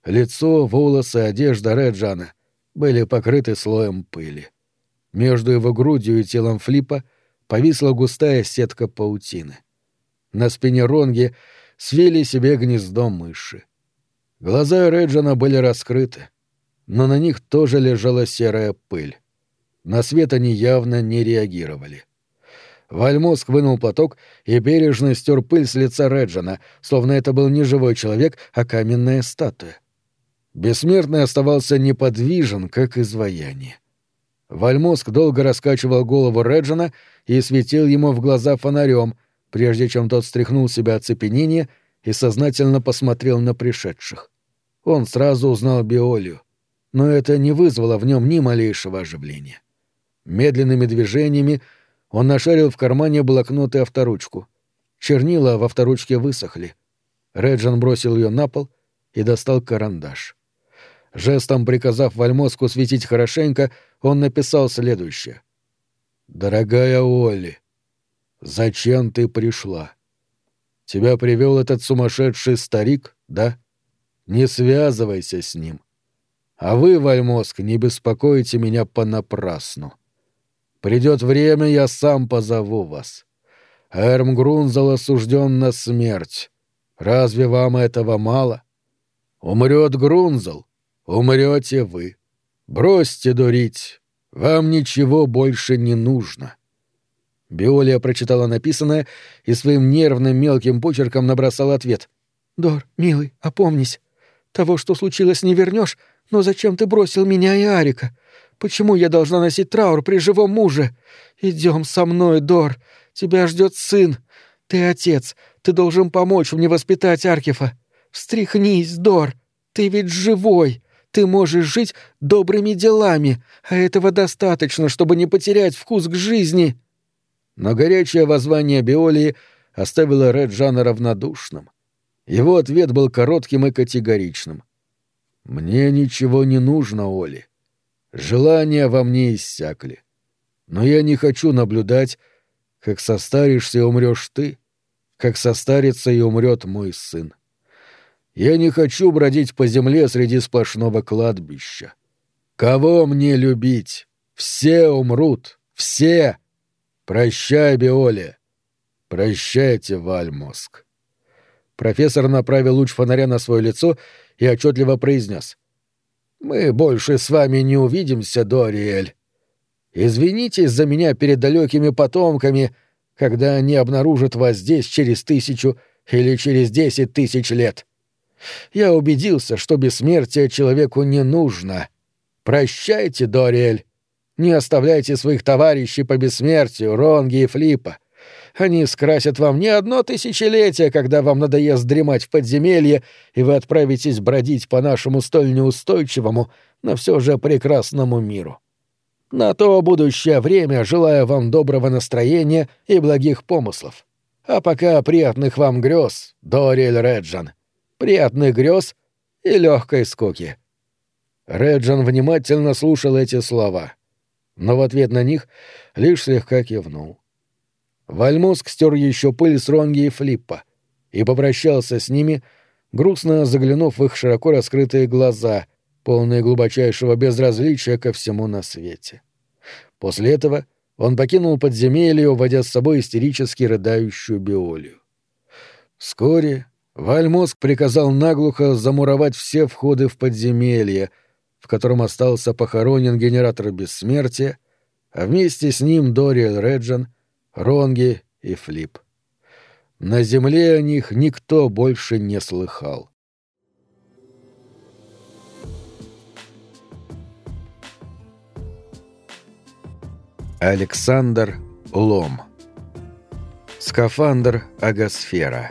Лицо, волосы, одежда Реджана были покрыты слоем пыли. Между его грудью и телом Флипа — повисла густая сетка паутины. На спине Ронги свели себе гнездо мыши. Глаза Реджина были раскрыты, но на них тоже лежала серая пыль. На свет они явно не реагировали. Вальмоск вынул платок и бережно стер пыль с лица Реджина, словно это был не живой человек, а каменная статуя. Бессмертный оставался неподвижен, как изваяние. Вальмоск долго раскачивал голову Реджина и светил ему в глаза фонарем, прежде чем тот стряхнул себя оцепенение и сознательно посмотрел на пришедших. Он сразу узнал Биолию, но это не вызвало в нем ни малейшего оживления. Медленными движениями он нашарил в кармане блокнот и авторучку. Чернила в авторучке высохли. Реджин бросил ее на пол и достал карандаш. Жестом приказав Вальмоску светить хорошенько, он написал следующее. «Дорогая Олли, зачем ты пришла? Тебя привел этот сумасшедший старик, да? Не связывайся с ним. А вы, Вальмоск, не беспокойте меня понапрасну. Придет время, я сам позову вас. Эрм Грунзел осужден на смерть. Разве вам этого мало? Умрет Грунзел, умрете вы. Бросьте дурить. Вам ничего больше не нужно. Биолия прочитала написанное и своим нервным мелким почерком набросала ответ. «Дор, милый, опомнись. Того, что случилось, не вернешь, но зачем ты бросил меня и Арика? Почему я должна носить траур при живом муже? Идем со мной, Дор. Тебя ждет сын. Ты отец. Ты должен помочь мне воспитать Аркифа. «Встряхнись, Дор! Ты ведь живой! Ты можешь жить добрыми делами, а этого достаточно, чтобы не потерять вкус к жизни!» Но горячее воззвание Биолии оставило Реджана равнодушным. Его ответ был коротким и категоричным. «Мне ничего не нужно, Оли. Желания во мне иссякли. Но я не хочу наблюдать, как состаришься и умрешь ты, как состарится и умрет мой сын. Я не хочу бродить по земле среди сплошного кладбища. Кого мне любить? Все умрут. Все. Прощай, Биоли. Прощайте, Вальмоск. Профессор направил луч фонаря на свое лицо и отчетливо произнес. «Мы больше с вами не увидимся, Дориэль. Извинитесь за меня перед далекими потомками, когда они обнаружат вас здесь через тысячу или через десять тысяч лет. Я убедился, что бессмертие человеку не нужно. Прощайте, Дориэль. Не оставляйте своих товарищей по бессмертию, Ронги и Флипа. Они скрасят вам не одно тысячелетие, когда вам надоест дремать в подземелье, и вы отправитесь бродить по нашему столь неустойчивому, но все же прекрасному миру. На то будущее время желаю вам доброго настроения и благих помыслов. А пока приятных вам грез, Дориэль Реджан. Приятных грез и легкой скуки. Реджан внимательно слушал эти слова, но в ответ на них лишь слегка кивнул. Вальмоск стер еще пыль с Ронги и Флиппа и попрощался с ними, грустно заглянув в их широко раскрытые глаза, полные глубочайшего безразличия ко всему на свете. После этого он покинул подземелье, уводя с собой истерически рыдающую Биолию. Вскоре Вальмоск приказал наглухо замуровать все входы в подземелье, в котором остался похоронен генератор бессмертия, а вместе с ним Дориэл Реджан — Ронги и Флип. На земле о них никто больше не слыхал. Александр Лом Скафандр Агосфера